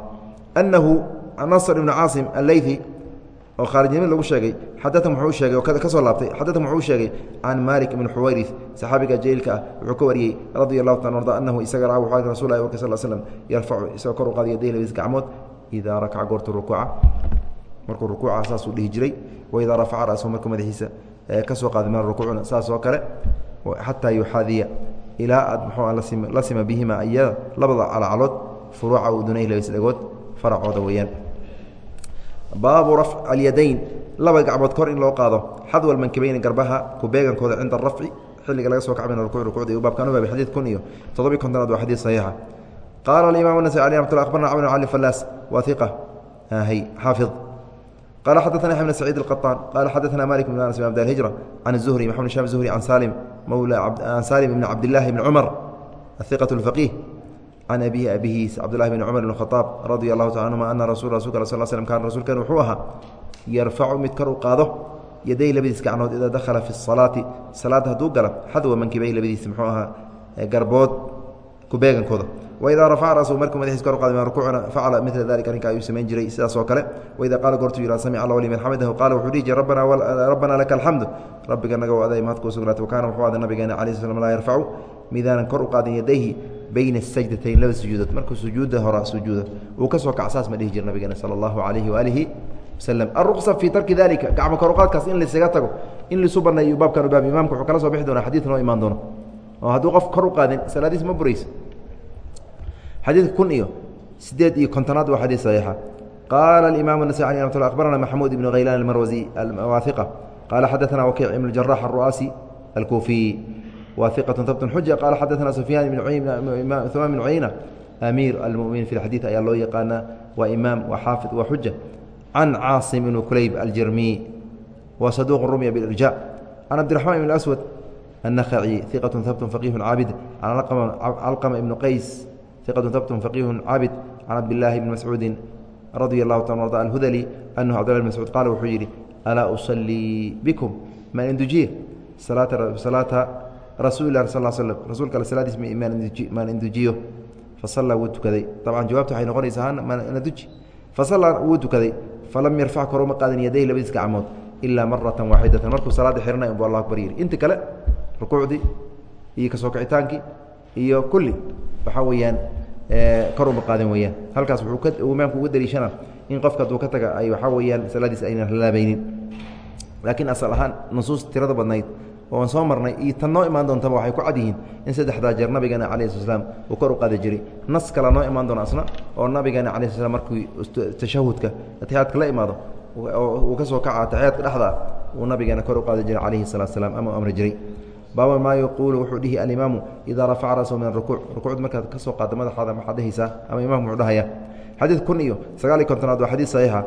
anahu nasr ibnu caasim alleydi oo khaarijnimadi lagu sheegay xadatan wuxuu sheegay oo ka laabtay xadatan wuxuu sheegay can maalik ibni xuwayris saxaabiga jahiilka ah wuxuu ka wariyey radia allahu taala arda annahu isaga ra wuxuu arka rasul lahi warka sal slam yarfacu isagoo kor u qaadaya daylabiis gacmood idaa rakaca goortu rukuuca markuu rukuuca saasuu dhihi jiray waidaa rafaca rasahu markuu madaxiisa ka soo qaada min rukuucna saas oo kale xataa yuxaadiya ilaa aad muxuu ah la sima bihima iyada labada calcalood furuuca udunayhi labadiisa dhagood faracooda weeyaan. Baabu rafc alyadayn laba gacmood kor in loo qaado xadwal mankibeyni garbaha kubeegankooda cinda arafci xilliga laga soo kaca min rukuuc rukuucda baabkan u baabay xadiid kun iyo toddobiy kontonaad waa xadiid saxiixa. Qaala alimaam nasai alih raxmatullah akhbarna cabdin cali falaas waa iqa xaafid qala xadaثna yaxya bn saciid الqaطaan qala xadaثna malik bn anas bn abd alhijra can الzuhri maxamed sham zuhri an salim mawla an salim ibn cabdillahi bni cumar ahiqaة اlfaqih can abihi abihiis cabdulahi bn cumar bn khaaab radia allahu taala anhuma ana rasul rasulka sal slm kaana rasuulkan wuxuu ahaa yarfacu mid kor u qaado yaday labadiis gacnood idaa dakhala fi salaati salaadda hadduu gala xadwa mankibay labadiis muxuu ahaa garbood kubeegankooda waidaa rafaca rasu markuu madaxiis kor u qaada rukuucna facala mila dalika arrinka ayuu samayn jiray sidaas oo kale waidaa qaala goortuu yihah samic allah liman xamidahu qaala wuxuu dhihi jiray rabbana laka alxamdu rabbiga naga aday mahad kuu sugnaatay wakaana wuxuu aday nabigeena calayi sl slam laa yarfacu midaanan kor u qaadin yadayhi bayna sajdatayn laba sujuudood. Markuu sujuudda hora sujuudo uu ka soo kacsaas ma dhihi jira nabigeena sala allahu calayhi waaalihi wasalam alruqsa fii tarki dalika gacmo koruqaadkaas in laisaga tago in laisu banneeyo baabkan baab imaamka wuxuu kala soo bixi doonaa xadiid noo imaan doono. Oo hadduu qof kor u qaadin salaadiis ma burayso xadiidka kun iyo sideed iyo kontonaad waa xadiid saxiixa qaala alimaam النasai alي amat abarana maxamuud ibnu haylaan almarwasi alwaahiqa qaala xadaثana wakiic ibn jarax aلru'aasi alkuufiy wahiqaة habtun xuja qaala xadaثana sufyaan humaan bn cuyayna amiir almuminiin fi اxadiid ayaa loo yaqaanaa waa imaam waa xaafid waa xuja can caasim ibn kulayb aljirmiy wa saduq rumya biاlirja can cabdiraxmaan ibn aswad النخعي ثقة ثبت فقيه عابد عن علقمة بن قيس iqatu habtun faqiihun cabid can cabdillaahi bni mascuudin radia allahu ta arda alhudali anahu cbdillah bn mascuud qaala wuxuu yidhi alaa usallii bikum ma indujiye salaata rasuulilah sal slm rasuulka alle salaadiis maan indujiyo fasallaa wuu tukaday dabcan jawaabta waxay noqonaysaa maana duji fasallaa wuu tukaday falam yarfac koruma qaadan yadayhi labadiis gacmood ilaa maratan waaxidatan markuu salaadda xiranayo bu allah akbar yidhi inta kale rukuucdii iyo ka soo kicitaankii iyo kulli waxaa weeyaan kor uma qaadin weeyaan. Halkaas wuuu imaamku uga daliishana in qofka hadduu ka taga ay waxaa weeyaan salaadiis aynan halaabaynin laakiin asal ahaan nusuus tirada badnayd oo aan soo marnay iyo tan noo imaan doontaba waxay ku cad yihiin in saddexdaa jeer nabigeena calayi sl slam uu kor u qaadi jiray. Nas kala noo imaan doona asna oo nabigeena calayi sl slam markuu tashahudka atixiyaadka la imaado uu ka kaca atixiyaadka dhexda uu nabigeena kor u qaadi jiray calayhi salatu slam ama amri jiray baaba maa yaquulu wuxuu dhihi alimaamu idaa rafaca rasahu min arukuuc rukuucd markaad ka soo qaadda madaxaada maxaad dhehaysaa ama imamku muxuu dhahaya xadiid kun iyo sagaal iyo kontonaad waa xadiid saxiixa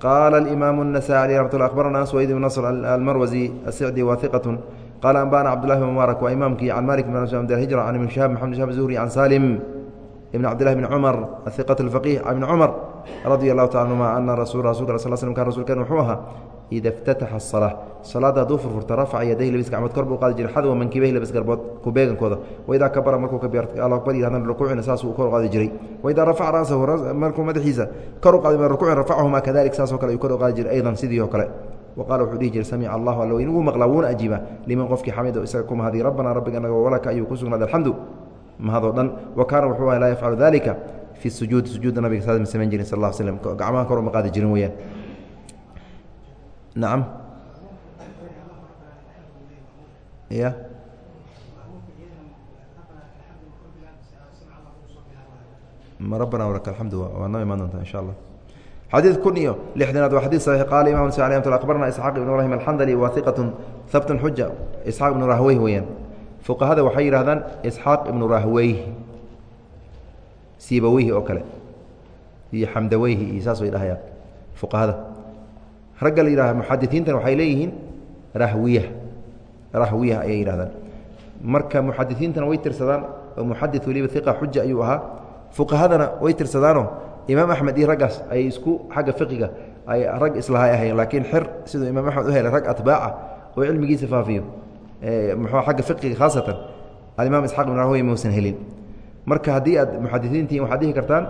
qaala alimaamu النasaaي alيh ramat lla akhbarana swayd ibn nasr almarwasi asicdi wahiqaة qaala anbana cabdullahi bn mubaarak waa imaamkii can malik bn hijra can ibn shihab maxamed shihab zuhri can salim ibn cabdillahi bn cumar ahiqaة اlfaqih ibn cumar radia allahu taala anhuma ana rasul rasulka sal slm kan rasulkeen wuxuu ahaa ida اftataxa الصalaaة salaada hadduu furfurta rafaca yadayhi labis gacmood kor buu qaadi jiray xadwa mankibeyhi labis garbood ku beegankooda waidaa kabara markuu alla akbar yidhahdana rukuucina saasuu kor u qaadi jiray waidaa rafaca ra'sahu markuu madaxiisa kor u qaadi rukuucin rafacahuma kadalik saasoo kale ayuu kor u qaadi jiray aydan sidii oo kale waqala wuxuu dhihi jiray samica allahu alla weyn wuu maqlaa wuuna ajiiba liman qofkii xamida isaga ku mahadiy rabbana rabbiga naga walaka ayuu ku sugnaaday alxamdu mahadoo dhan wa kaana wuxuu aha laa yafcalu dalika fi sujuudi sujuudda nabiga saas ma samayn jirin sal alla slm gacmaha kor uma qaadi jirin weeyaan nacam ya ma rabbana walaka alxamdu waa noo imaan doontaa insha allah xadiid kun iyo lixdanaad waa xadid saxiix qaala imam s alay abarna isxaaq ibn ibrahim alxandali wahiqatun habtun xuja isxaaq ibnu rahweyh weeyaan fuqahada waxay yidhahdaan isxaaq ibnu rahweyh siibaweyhi oo kale. Iyo xamdaweyhi iyo saas bay dhahayaan. Fuqahada ragga la yidhaha muxadisiintan waxay leeyihiin rahwiya rahwiya ayay yidhahdaan. Marka muxadisiintana way tirsadaan oo muxadi weliba iqa xuja ayuu ahaa. Fuqahadana way tirsadaanoo imaam axmed iyo raggaas ay isku xagga fiqiga ay rag islahay ahayn laakiin xer siduu imaam axmed u helay rag atbaaca oo cilmigiisa faafiyo muxuu agga fiqiga khaasatan alimaam isxaq ibnu rahwiya mausan helin. Marka haddii aad muxadisiintihiin waxaad dhihi kartaan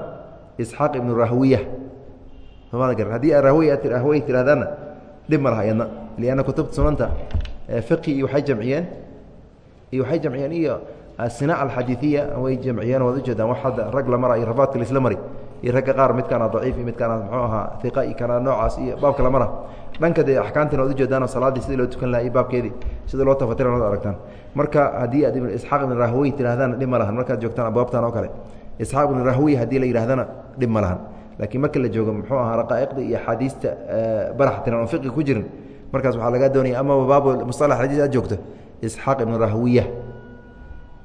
isxaaq ibnu rahwiya somaada garan haddii aad rahwiya rahwiya tirahdaanna dhib ma laha iyadna lianna kutubta sunanta fiqi iyo waxay jamciyeen iyo waxay jamciyeen iyo asinaac alxadiiiya way jamciyeen waad ujeedaan wax hadda rag la mara iyo rafaadka laisla mari iyo ragga qaar midkaana daciif iyo midkaana muxuu ahaa iqa iyo kana noocaas iyo baabka la mara dhanka dee axkaamtina waad ujeedaanoo salaaddii sidii loo tukan laha iyo baabkeedii sida loo tafatira ad aragtaan. Marka haddii aad isxaaq ibn rahwiy tirahdana dhib ma lahan. Markaad joogtaan abwaabtan oo kale. Isxaaq ibn rahwiy haddii la yidhahdana dhib ma lahan laakiin marka la joogo muxuu ahaa raqaa'iqda iyo axaadiista barax tiran oon fiqi ku jirin markaas waxaa lagaa doonaya amaba baabu musalax xadiis aad joogto isxaaq ibnu rahwiya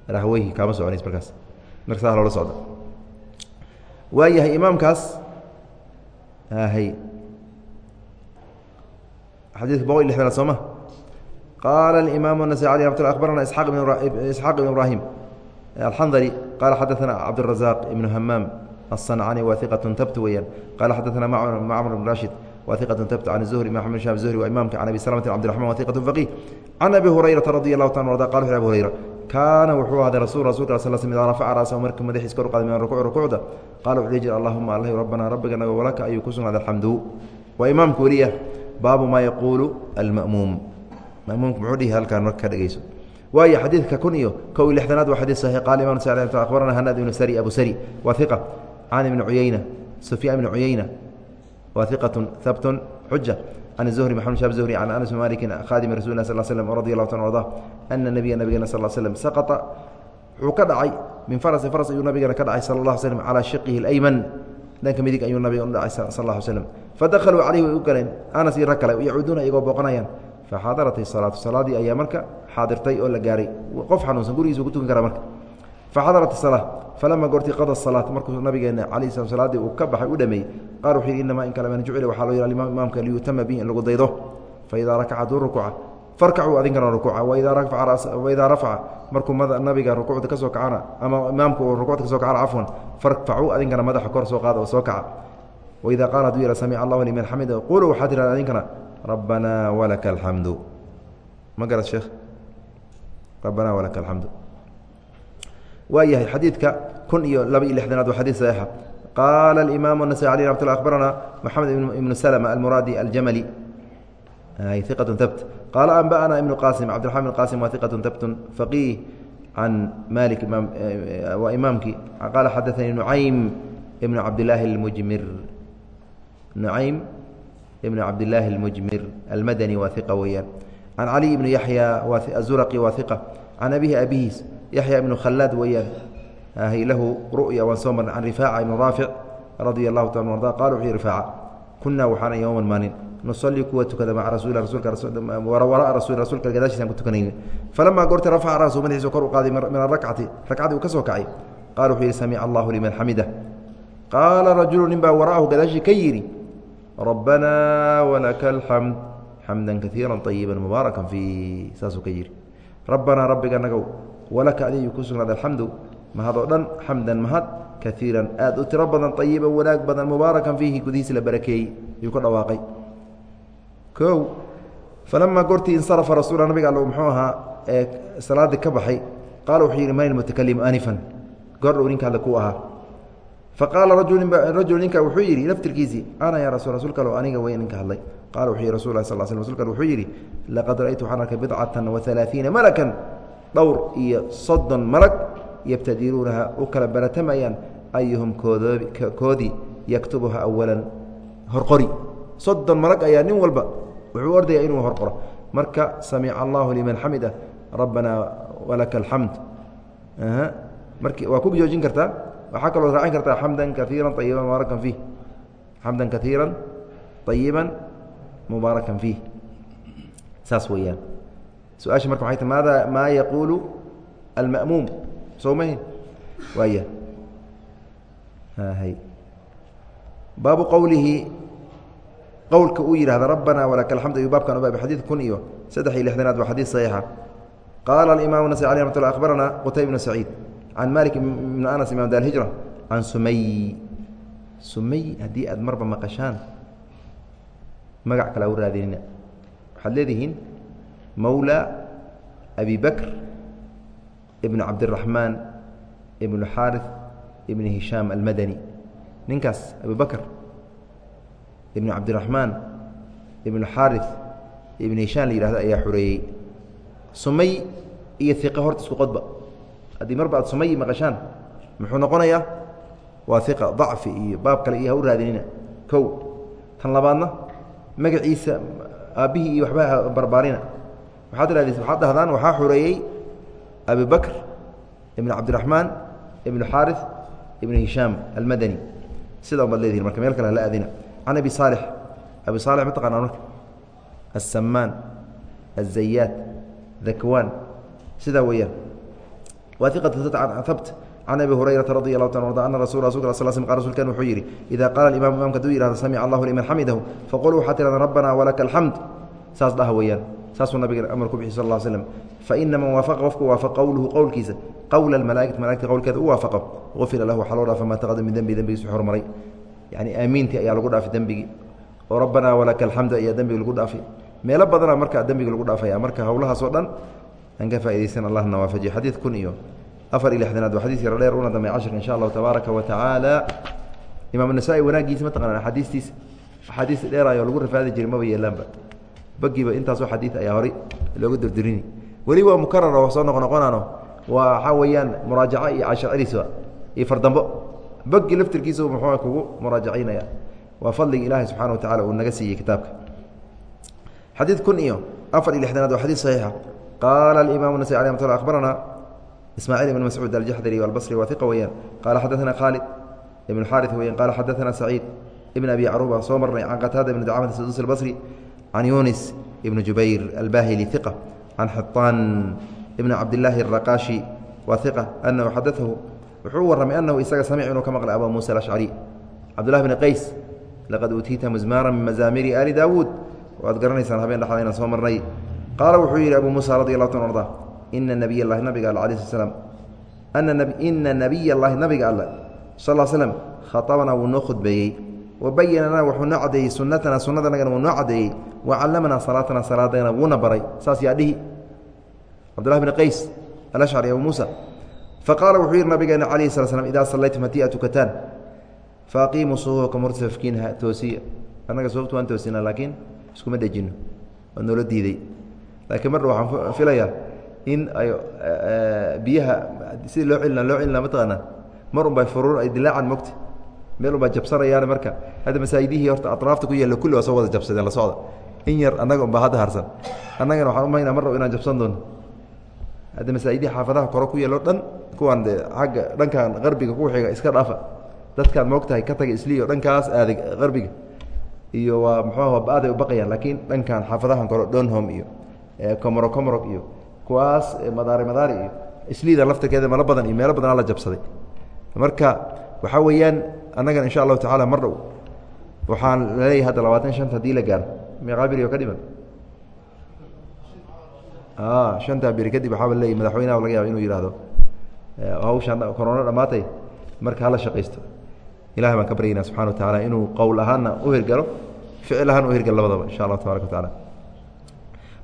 rahweyhi kaama soconays markaas marka saas loola socda waa yahay imaamkaas hay xadiidka boqol iyo lixdanaad soo ma qaala alimaamu النasai alي amat abarana isxaaq ibn ibrahim alxandari qala xadaثana cabdالrazaq ibnu hamaam الصنcاني wa ثiqaة tabt weyaan qala xadaثana macmr بn rashid wa ثiqaة tabt can الزhri mxamed shab zuhri wa imamka can abi slmة cbdiرaحman wa ثiqaة faqih can abi hurayraةa radi الlahu ta arda qala abu hurayra kaana wuxuu ahday rasul rasulka sl sl ida rafaca ra'sahu markii madaxiis kor u qaday min rukuuc rukuucda qaala wuxuu dhihi jir allahuma allah rabbana rabbiganaga walaka ayuu ku sugnaaday alxamdu waa imaamka weliya baabu maa yaquulu alma'muum ma'muumka muxuu dhihi halkaan marka ka dhegeyso waayo xadiidka kun iyo kow iyo lixdanaad waa xadiid saxiix qaala imam sa akhbarana hanad ibnu sari abu sari waa hiqa can ibni cuyeyna sufyaan ibni cuyeyna waa hiqatun habtun xuja can الزhri mxamed shab zuhri can anas bn maliki khadimi rasul lah sl slm radi allahu ta arda ana nabiya nabigena sal slm saqطa wuxuu ka dhacay min farasi faras ayuu nabigeena ka dhacay sal اlah slm calaa shiqihi اlayman dhanka midig ayuu nabiga u dhacay sal اlah slm fadakaluu calayhi way u galeen anas iyo rag kale yacuuduuna iyagoo booqanayaan faxadarat الsalaatu salaadii ayaa marka xaadirtay oo la gaaray qof xanuunsan gurigiisu ku tukan kara marka faxadarat الsalaa falama goortii qada salaat markuu nabigeena calayi slam salaadii uu ka baxay u dhameeyey qaal wuxuu yidhi inamaa in kale man jucila waxaa loo yidhi alimaam imaamka liyutama bihi in lagu daydo faidaa rakaca hadduu rukuuca farkacuu adinkana rukuuca waidaa rafaca markuu nabiga rukuucda ka kacana ama imaamku uu rukuucda kacana cafwan farfacuu adinkana madaxa kor soo qaada oo soo kaca waidaa qaala haduu yidha samica allahu liman xamida quluu waxaa tirahda adinkana rabbanaa walaka alxamdu ma garat sheekh rabbanaa walaka alxamdu waa yahay xadiidka kun iyo laba iyo lixdanaad waa xadid saxiixa qaala alimaamu النasai alي ramat lla akhbarana moxamed ibnu slma almuraadi aljamali iqaة tabt qaala anba'ana ibnu qasim cabdiraحman bn qasim waa iqaة tabtun faqiih can malik waa imaamkii qaala xadaثanii nucaym ibn cabdilaahi اlmujmir nucaym ibn cabdilaahi اlmujmir almadani waa iqa weeyaan can cali ibni yaxya azuraqi waa iqa can abihi abihiis yaxya ibnu khalaad weeyaan. Lahu ru'ya waan soo marnay can rifaaca ibni raafic radia allahu taala arda. Qala wuxuu yihi rifaaca kunaa waxaana yowman maalin nusalii kuwa tukada maca rasuuli rasulkawaraa rasul rasuulka gadaashiisaan ku tukanayni falamaa goorta rafaca ra'su madaxiisa kor u qaaday min arakcati ragcadii uu ka soo kacay. Qala wuxuu yihi samica allahu liman xamida qaala rajulu nin baa wara'ahu gadaashii ka yidhi rabbanaa walaka alxamd xamda kaiira ayiba mubaarakan fii. Saasuu ka yidhi rabbanaa rabbiga nagow walaka adiyu ku sugnaaday alxamdu mahadoo dhan xamdan mahad kaiiran aad u tiro badan ayiban wanaag badan mubaarakan fiihi gudihiisa la barakeeyey ayuu ka dhawaaqay. O falamaa goortii insarafa rasuula nabiga all muxuu ahaa ee salaadii ka baxay qaala wuxuu yidhi man ilmutakalimu anifan? Goordhow ninka hadle ku ahaa. Faqaala rajul ninka wuxuu yidhi laftirkiisii ana yaa rasul rasuulka alo aniga wey ninka hadlay. Qala wuxuu yihi rasul lah sal sl rsulka wuxuu yidhi laqad ra'aytu waxaan arkay bidcatan wa alaaiina malakan dhowr iyo soddon malag yabtadiruunaha u kala baratamayaan ayuhum koodii yaktubuha awalan horqori. Soddon malag ayaa nin walba wuxuu ordaya inuu horqoro. Marka samica allahu liman xamida rabbanaa walaka alxamd. Marki waa ku joojin kartaa? Waxaa kaloo raacin kartaa xamdan kaiira ayiban mubaarakan fiih. Xamdan kaiira ayiban mubaarakan fiih. Saas weeyaan su'aasha marka waxay ta maada maa yaquulu alma'muum soo mahi waaya hay baabu qowlihi qowlka uu yidhahda rabbana walaka alxamd ayuu baabkan u baabay xadiid kun iyo saddex iyo lixdanaad waa xadiid saxiixa qaala alimamu nasai alih ramat lla akhbarana qutayb ibnu saciid can malik ibni anas imam dar hijra can sumay sumay haddii aad marba maqashaan magac kale u raadinina waxaad leedihiin mawla abi bakr ibn cabdiraxmaan ibnu xaarif ibn hishaam almadani. Ninkaas abu bakr ibn cabdiraxmaan ibnu xaarif ibn hishaan la yihahdo ayaa xureeyey sumay iyo iqa horta isku qodba. Haddii marba aad sumay maqashaan muxuu noqonayaa waa iqa dacfi iyo baab kale iyo ha u raadinina. Kow tan labaadna magaciisa aabbihii iyo waxba barbaarina waaad waaad dhahdaan waxaa xureeyey abi bakr ibn cabdiraxmaan ibn xaari ibn hishaam almadani. Sida baad leedihin marka meel kale hala aadina. Can abi saalix abi saalix ma taqaanaa marka? Asamaan azayaad dakwaan sidaa weeyaan. Waa iqat habt can abi hurayrata radi alahu ta arda ana rasul rasulka sl sl qa rsulkan wuxuu yidhi ida qaala imamu imamka haduu yihahdo samica allahu liman xamidahu faqul waxaad tihahdaa rabbana walaka alxamd saas dhaha weeyaan saasuu nabiga amar ku bixi sal ll slm faina man waafaqa qofku waafaqa qowluhu qowlkiisa. Qowla malaaikati malaigta qowlkeeda u waafaqo ufira lahu waxaa loo dhaafa maa taqadam min dembi dembigiisu hormaray yani aamiintii ayaa lagu dhaafay dembigii. Oo rabbanaa walaka alxamdu ayaa dembigi lagu dhaafay. Meelo badana marka dembigi lagu dhaafaya marka howlahaas oo dhan aan ka faa'idaysan allahna waafajiyo. Xadiid kun iyo afar iyo lixdanaad waa xadiis yaro dheer una dambeya cashirka insha allahu tabaaraka wa tacaala. Imaam nasaa-i wanaagiisa ma taqaanaan axaadiistiisa axaadiis dheerayo lagu rafaadi jiray maba yeelaanba bagiiba intaasoo xadiid ayaa horay looga durdurini weli waa mukarar oo soo noqnoqonaano. Waxaa weeyaan muraajaco iyo cashar celisba iyo fardambo. Bagi laftirkiisa muxuu kugu muraajacaynaya waa fadliga ilaahay subxana wa tacala uu naga siiyey kitaabka. Xadiid kun iyo afar iyo lixdanaad waa xadiid saxiixa. Qaala alimamu nasai alih mat akhbarana ismaaciil ibn mascuud aljaxdari albasri waa iqa weyaan qaala xadaثana khaalid ibn xaari weyan qaala xadaثana saciid ibn abi caruba soo marnay can qataada ibn dacmat sadus albasri can yunis ibn jubayr albahili iqa can xiطaan ibn cabdillaahi الraqaashi waa iqa anahu xadaahu wuxuu u warramay anahu isaga samic inuu ka maqlay aba muusa alashcari cabdullahi bn qays laqad uutiita mizmaara min mazaamiri ali daawuud waad garanaysaan habeen dhexda inaan soo marnay qaala wuxuu yidhi abu muusa radi allahu ta arda ina nabiy اllahi nabiga all alay sl slam ina nabiy اllahi nabiga alle sal slm khaطabanaa wuu noo khudbeeyey wa bayananaa wuxuu noo cadeeyey sunatana sunadanagana wuu noo cadeeyey wa callamanaa salaatana salaadana wuuna baray. Saas yaa dhihi. Cabdullahi bn qays alashcari abu muusa. Faqaala wuxuu yidhi nabigeena calayh sala slm idaa sallaytum haddii aad tukataan faaqiimuu suhuukum horta safkiinha toosiya. Annaga sababtu waan toosina laakiin iskuma dhejino waa noola diiday. Laakiin mar dha waxaan filayaa in ay biyaha sidii loo celina loo celina mataqaanaa mar un bay furuur ay dilaacan meel un baa jabsanayaan marka. Hadda masaajidihii horta atraafta ku yaalla kulli waa soo wada jabsadeen la socda. In yar annaga un baa hadda harsan. Annagana waxaan umaynaa mar rab inaan jabsan doono. Hadda masaajidihii xaafadaha kore ku yaalo dhan kuwaan de agga dhankan qarbiga ku xiga iska dhaafa. Dadkaad moogtahay ka taga isliyo dhankaas aaday qarbiga iyo waa muxuuha ba'aday u baqayaan laakiin dhankan xaafadahan kore donhom iyo comoro comorog iyo kuwaas madaari madaari iyo isliida laftirkeeda meelo badan iyo meelo badanaa la jabsaday. Marka waxaa weeyaan annagan insha allahu tacala mar dhow waxaan la leeyahay hadda labaatan shanta haddii la gaaro meeqaa biri oo ka dhiman shantaa biri kadib waxaaba leeyahy madaxweynaha laga yaaba inuu yihahdo hawshaan korona dhammaatay marka hala shaqaysto. Ilahay baan ka baryayna subxana wa tacaala inuu qowl ahaanna u hirgalo ficil ahaan u hirgalo labadaba insha allah tabaraka wa tacaala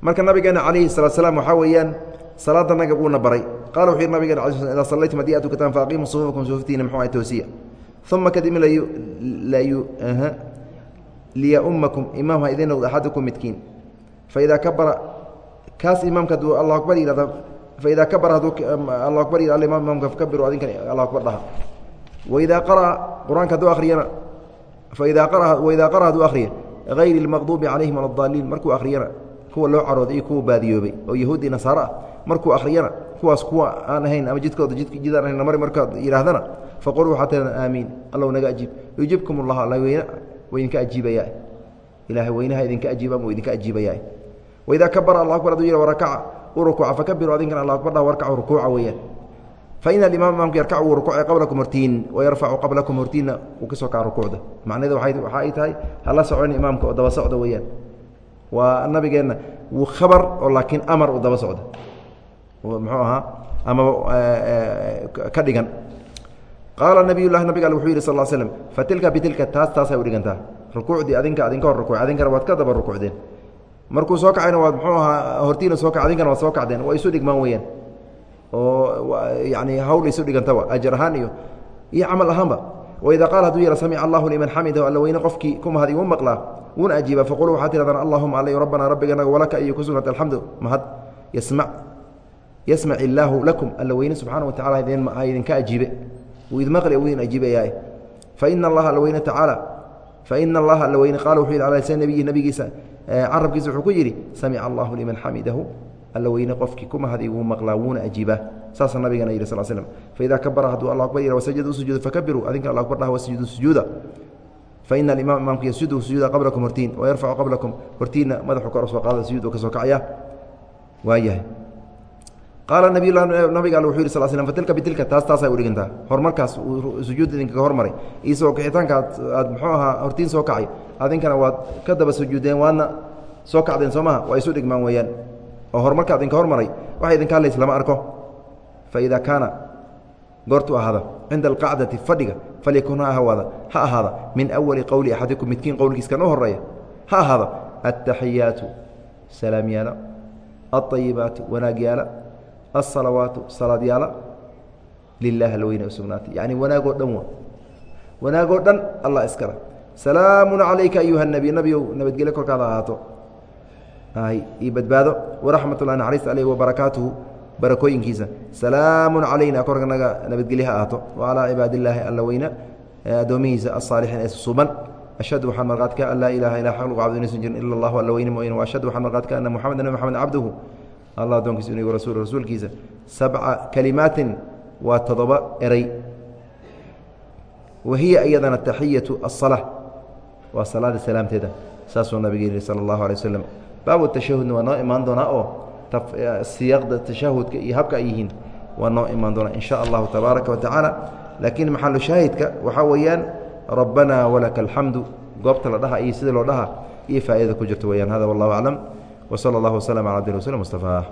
marka nabigeena calayhi salatu slam waxaa weeyaan salaada naga buuna baray. Qala wuxuu yihi nabigeena ala sl idaa sallaytum haddii aad tukataan faaqiimu sufuufakum suuftiina muxuu ahay toosiya uma kadibna liyaumakum imaam ha idin noqdo axadukum midkiin faidaa kabara kaas imaamka hadduu allah akbar yihahda faidaa kabara hadduu allah akbar yihah alimaam imaamka kabiru adinkan allah akbar dhaha waidaa qara'a qur'aanka hadduu akhriyana faidaa qara waidaa qara hadduu akhriya hayri اlmaqduubi calayhim اdaaliin markuu akhriyana kuwa loo carooday iyo kuwa baadiyoobay oo yahuudi nasaaro ah markuu akhriyana kuwaas kuwa aan ahayn ama jidkooda jidaan ahayn mari markaad yidhaahdana faqul waxaa tiran aamiin allow naga ajiib yujibkum allah alla weyne wa idinka ajiibayaa ilaahay weynaha idinka ajiiba ama idinka ajiibayaa waidaa kabara allah akbar haduu yih warakaca u rukuuca fakabiru adinkana allah akbar dhah warkacu rukuuca weeyaan fain alimaam imaamku yarkac wuu rukuucay qablakum hortiin wayarfacu qablakum hortiinna uu ka soo kaca rukuucda macnaheeda waxa ay tahay hala socon imaamka oo daba socda weeyaan waa nabigeenna wuu khabar oo laakiin amar uu daba socda muxuu ahaa amaba ka dhigan qaala nabiy lahi wuxuu yidhi sal slm fatilka bitilka taas taasay udhigantaa rukuucdii adinka adinka hor rukuuc adinkana waad ka daba rukuucdeen markuu soo kacayna waad muxuu ahaa hortiina soo kac adinkana waad soo kacdeen waa isu dhigmaan weeyaan oo yani hawl isu dhigantaba ajar ahaan iyo iyo camal ahaanba waida qaal haduu yara samica allahu liman xamidahu alla qofkii ku mahad igu maqlaa wuuna ajiiba faquluu waxaad tihahdaan allahuma alay rabbana rabbiganaga walaka iyo ku alxamdu mahad yasmac yasmac illaahu lakum alla subxaana wa tacala ha idinka ajiibe wuu wuu faina allaha alla weyne tacaala faina allaha alla weyne qaala wuxuu yidhi ala lisan nabiyi nabigiisa carabkiisa wuxuu ku yidhi samica allahu liman xamidahu alla weyne qofkii ku mahad iguu maqlaa wuuna ajiibaa saasaa nabigana yidhi sal slm faida kabara hadduu allah akbar yih wasajada u fakabiruu adinka alla akbar dhah wasjudu sujuuda faina alimaam imaamku yasjudu sujuuda qablakum hortiin wayarfacu qablakum hortiinna madaxu kor soo qaada sujuud ka soo kacaya waayahay qaala nabiynabiga alle wuxuu yidhi sal slm fatilka bitilka taas taasaa u dhigantaa horumarkaas sujuud idinkaga hormaray. Isagoo kicitaanka aad muxuu ahaa hortiin soo kacay. Adinkana waad ka daba sujuudeen waadna soo kacdeen soo waa isu dhigmaan weeyaan. Oo horumarka idinka hormaray. Waxa idinka hadlays lama arko. Fa kaana goortuu ahaada cinda alqacdati fadhiga falyakun ha ahawaada ha ahaada min awali qowli axadikum midkiin qowlkiiskan u horreeya ha ahaada attaxiyaatu salaamyaala alطayibaatu wanaagyaala aلsalawaatu salaad yaalla lilah alweyne u sugnaatay. Yacni wanaagoo dhan wa wanaagoo dhan allah iskale salaamu calayka ayuha nebi nebiyow nabadgelyo korkaada ahaato. Io badbaado. Waraxmat ullahi naxariista aleyh wabarakaatuhu barakooyinkiisa. Salaamu calayna nabadgelye ha ahaato. Wacalaa cibaadi illaahi alla weyne. Addoomihiisa asaalixiin ee susuban. Ashhadu waxaan marqaad an laa ilaha ila xaq lagu cabdo jirin ila allahu alla weyne mooyane waashhadu waxaan marqaad ka ana moxamed nabi moxamed cabduhu allah addoonkiisa inuu rasul rasuulkiisa. Sabca kalimaatin waa toddoba eray. Wa hiya iyadana taxiyatu asala waa salaada salaamteeda. Saasuu nabiga yihi sala allahu alay waslem baabu tashahudna waa noo imaan doonaa oo siyaaqda tashahudka iyo habka ay yihiin waa noo imaan doonaa in sha allahu tabaaraka wa tacaala. Laakiin maxalu shaahidka waxaa weeyaan rabbanaa walaka alxamdu goobta la dhaha iyo sida loo dhaha iyo faa'iidada ku jirto weyaan hada wallahu aclam wsala allahu waslama cala abdin rasul mustafa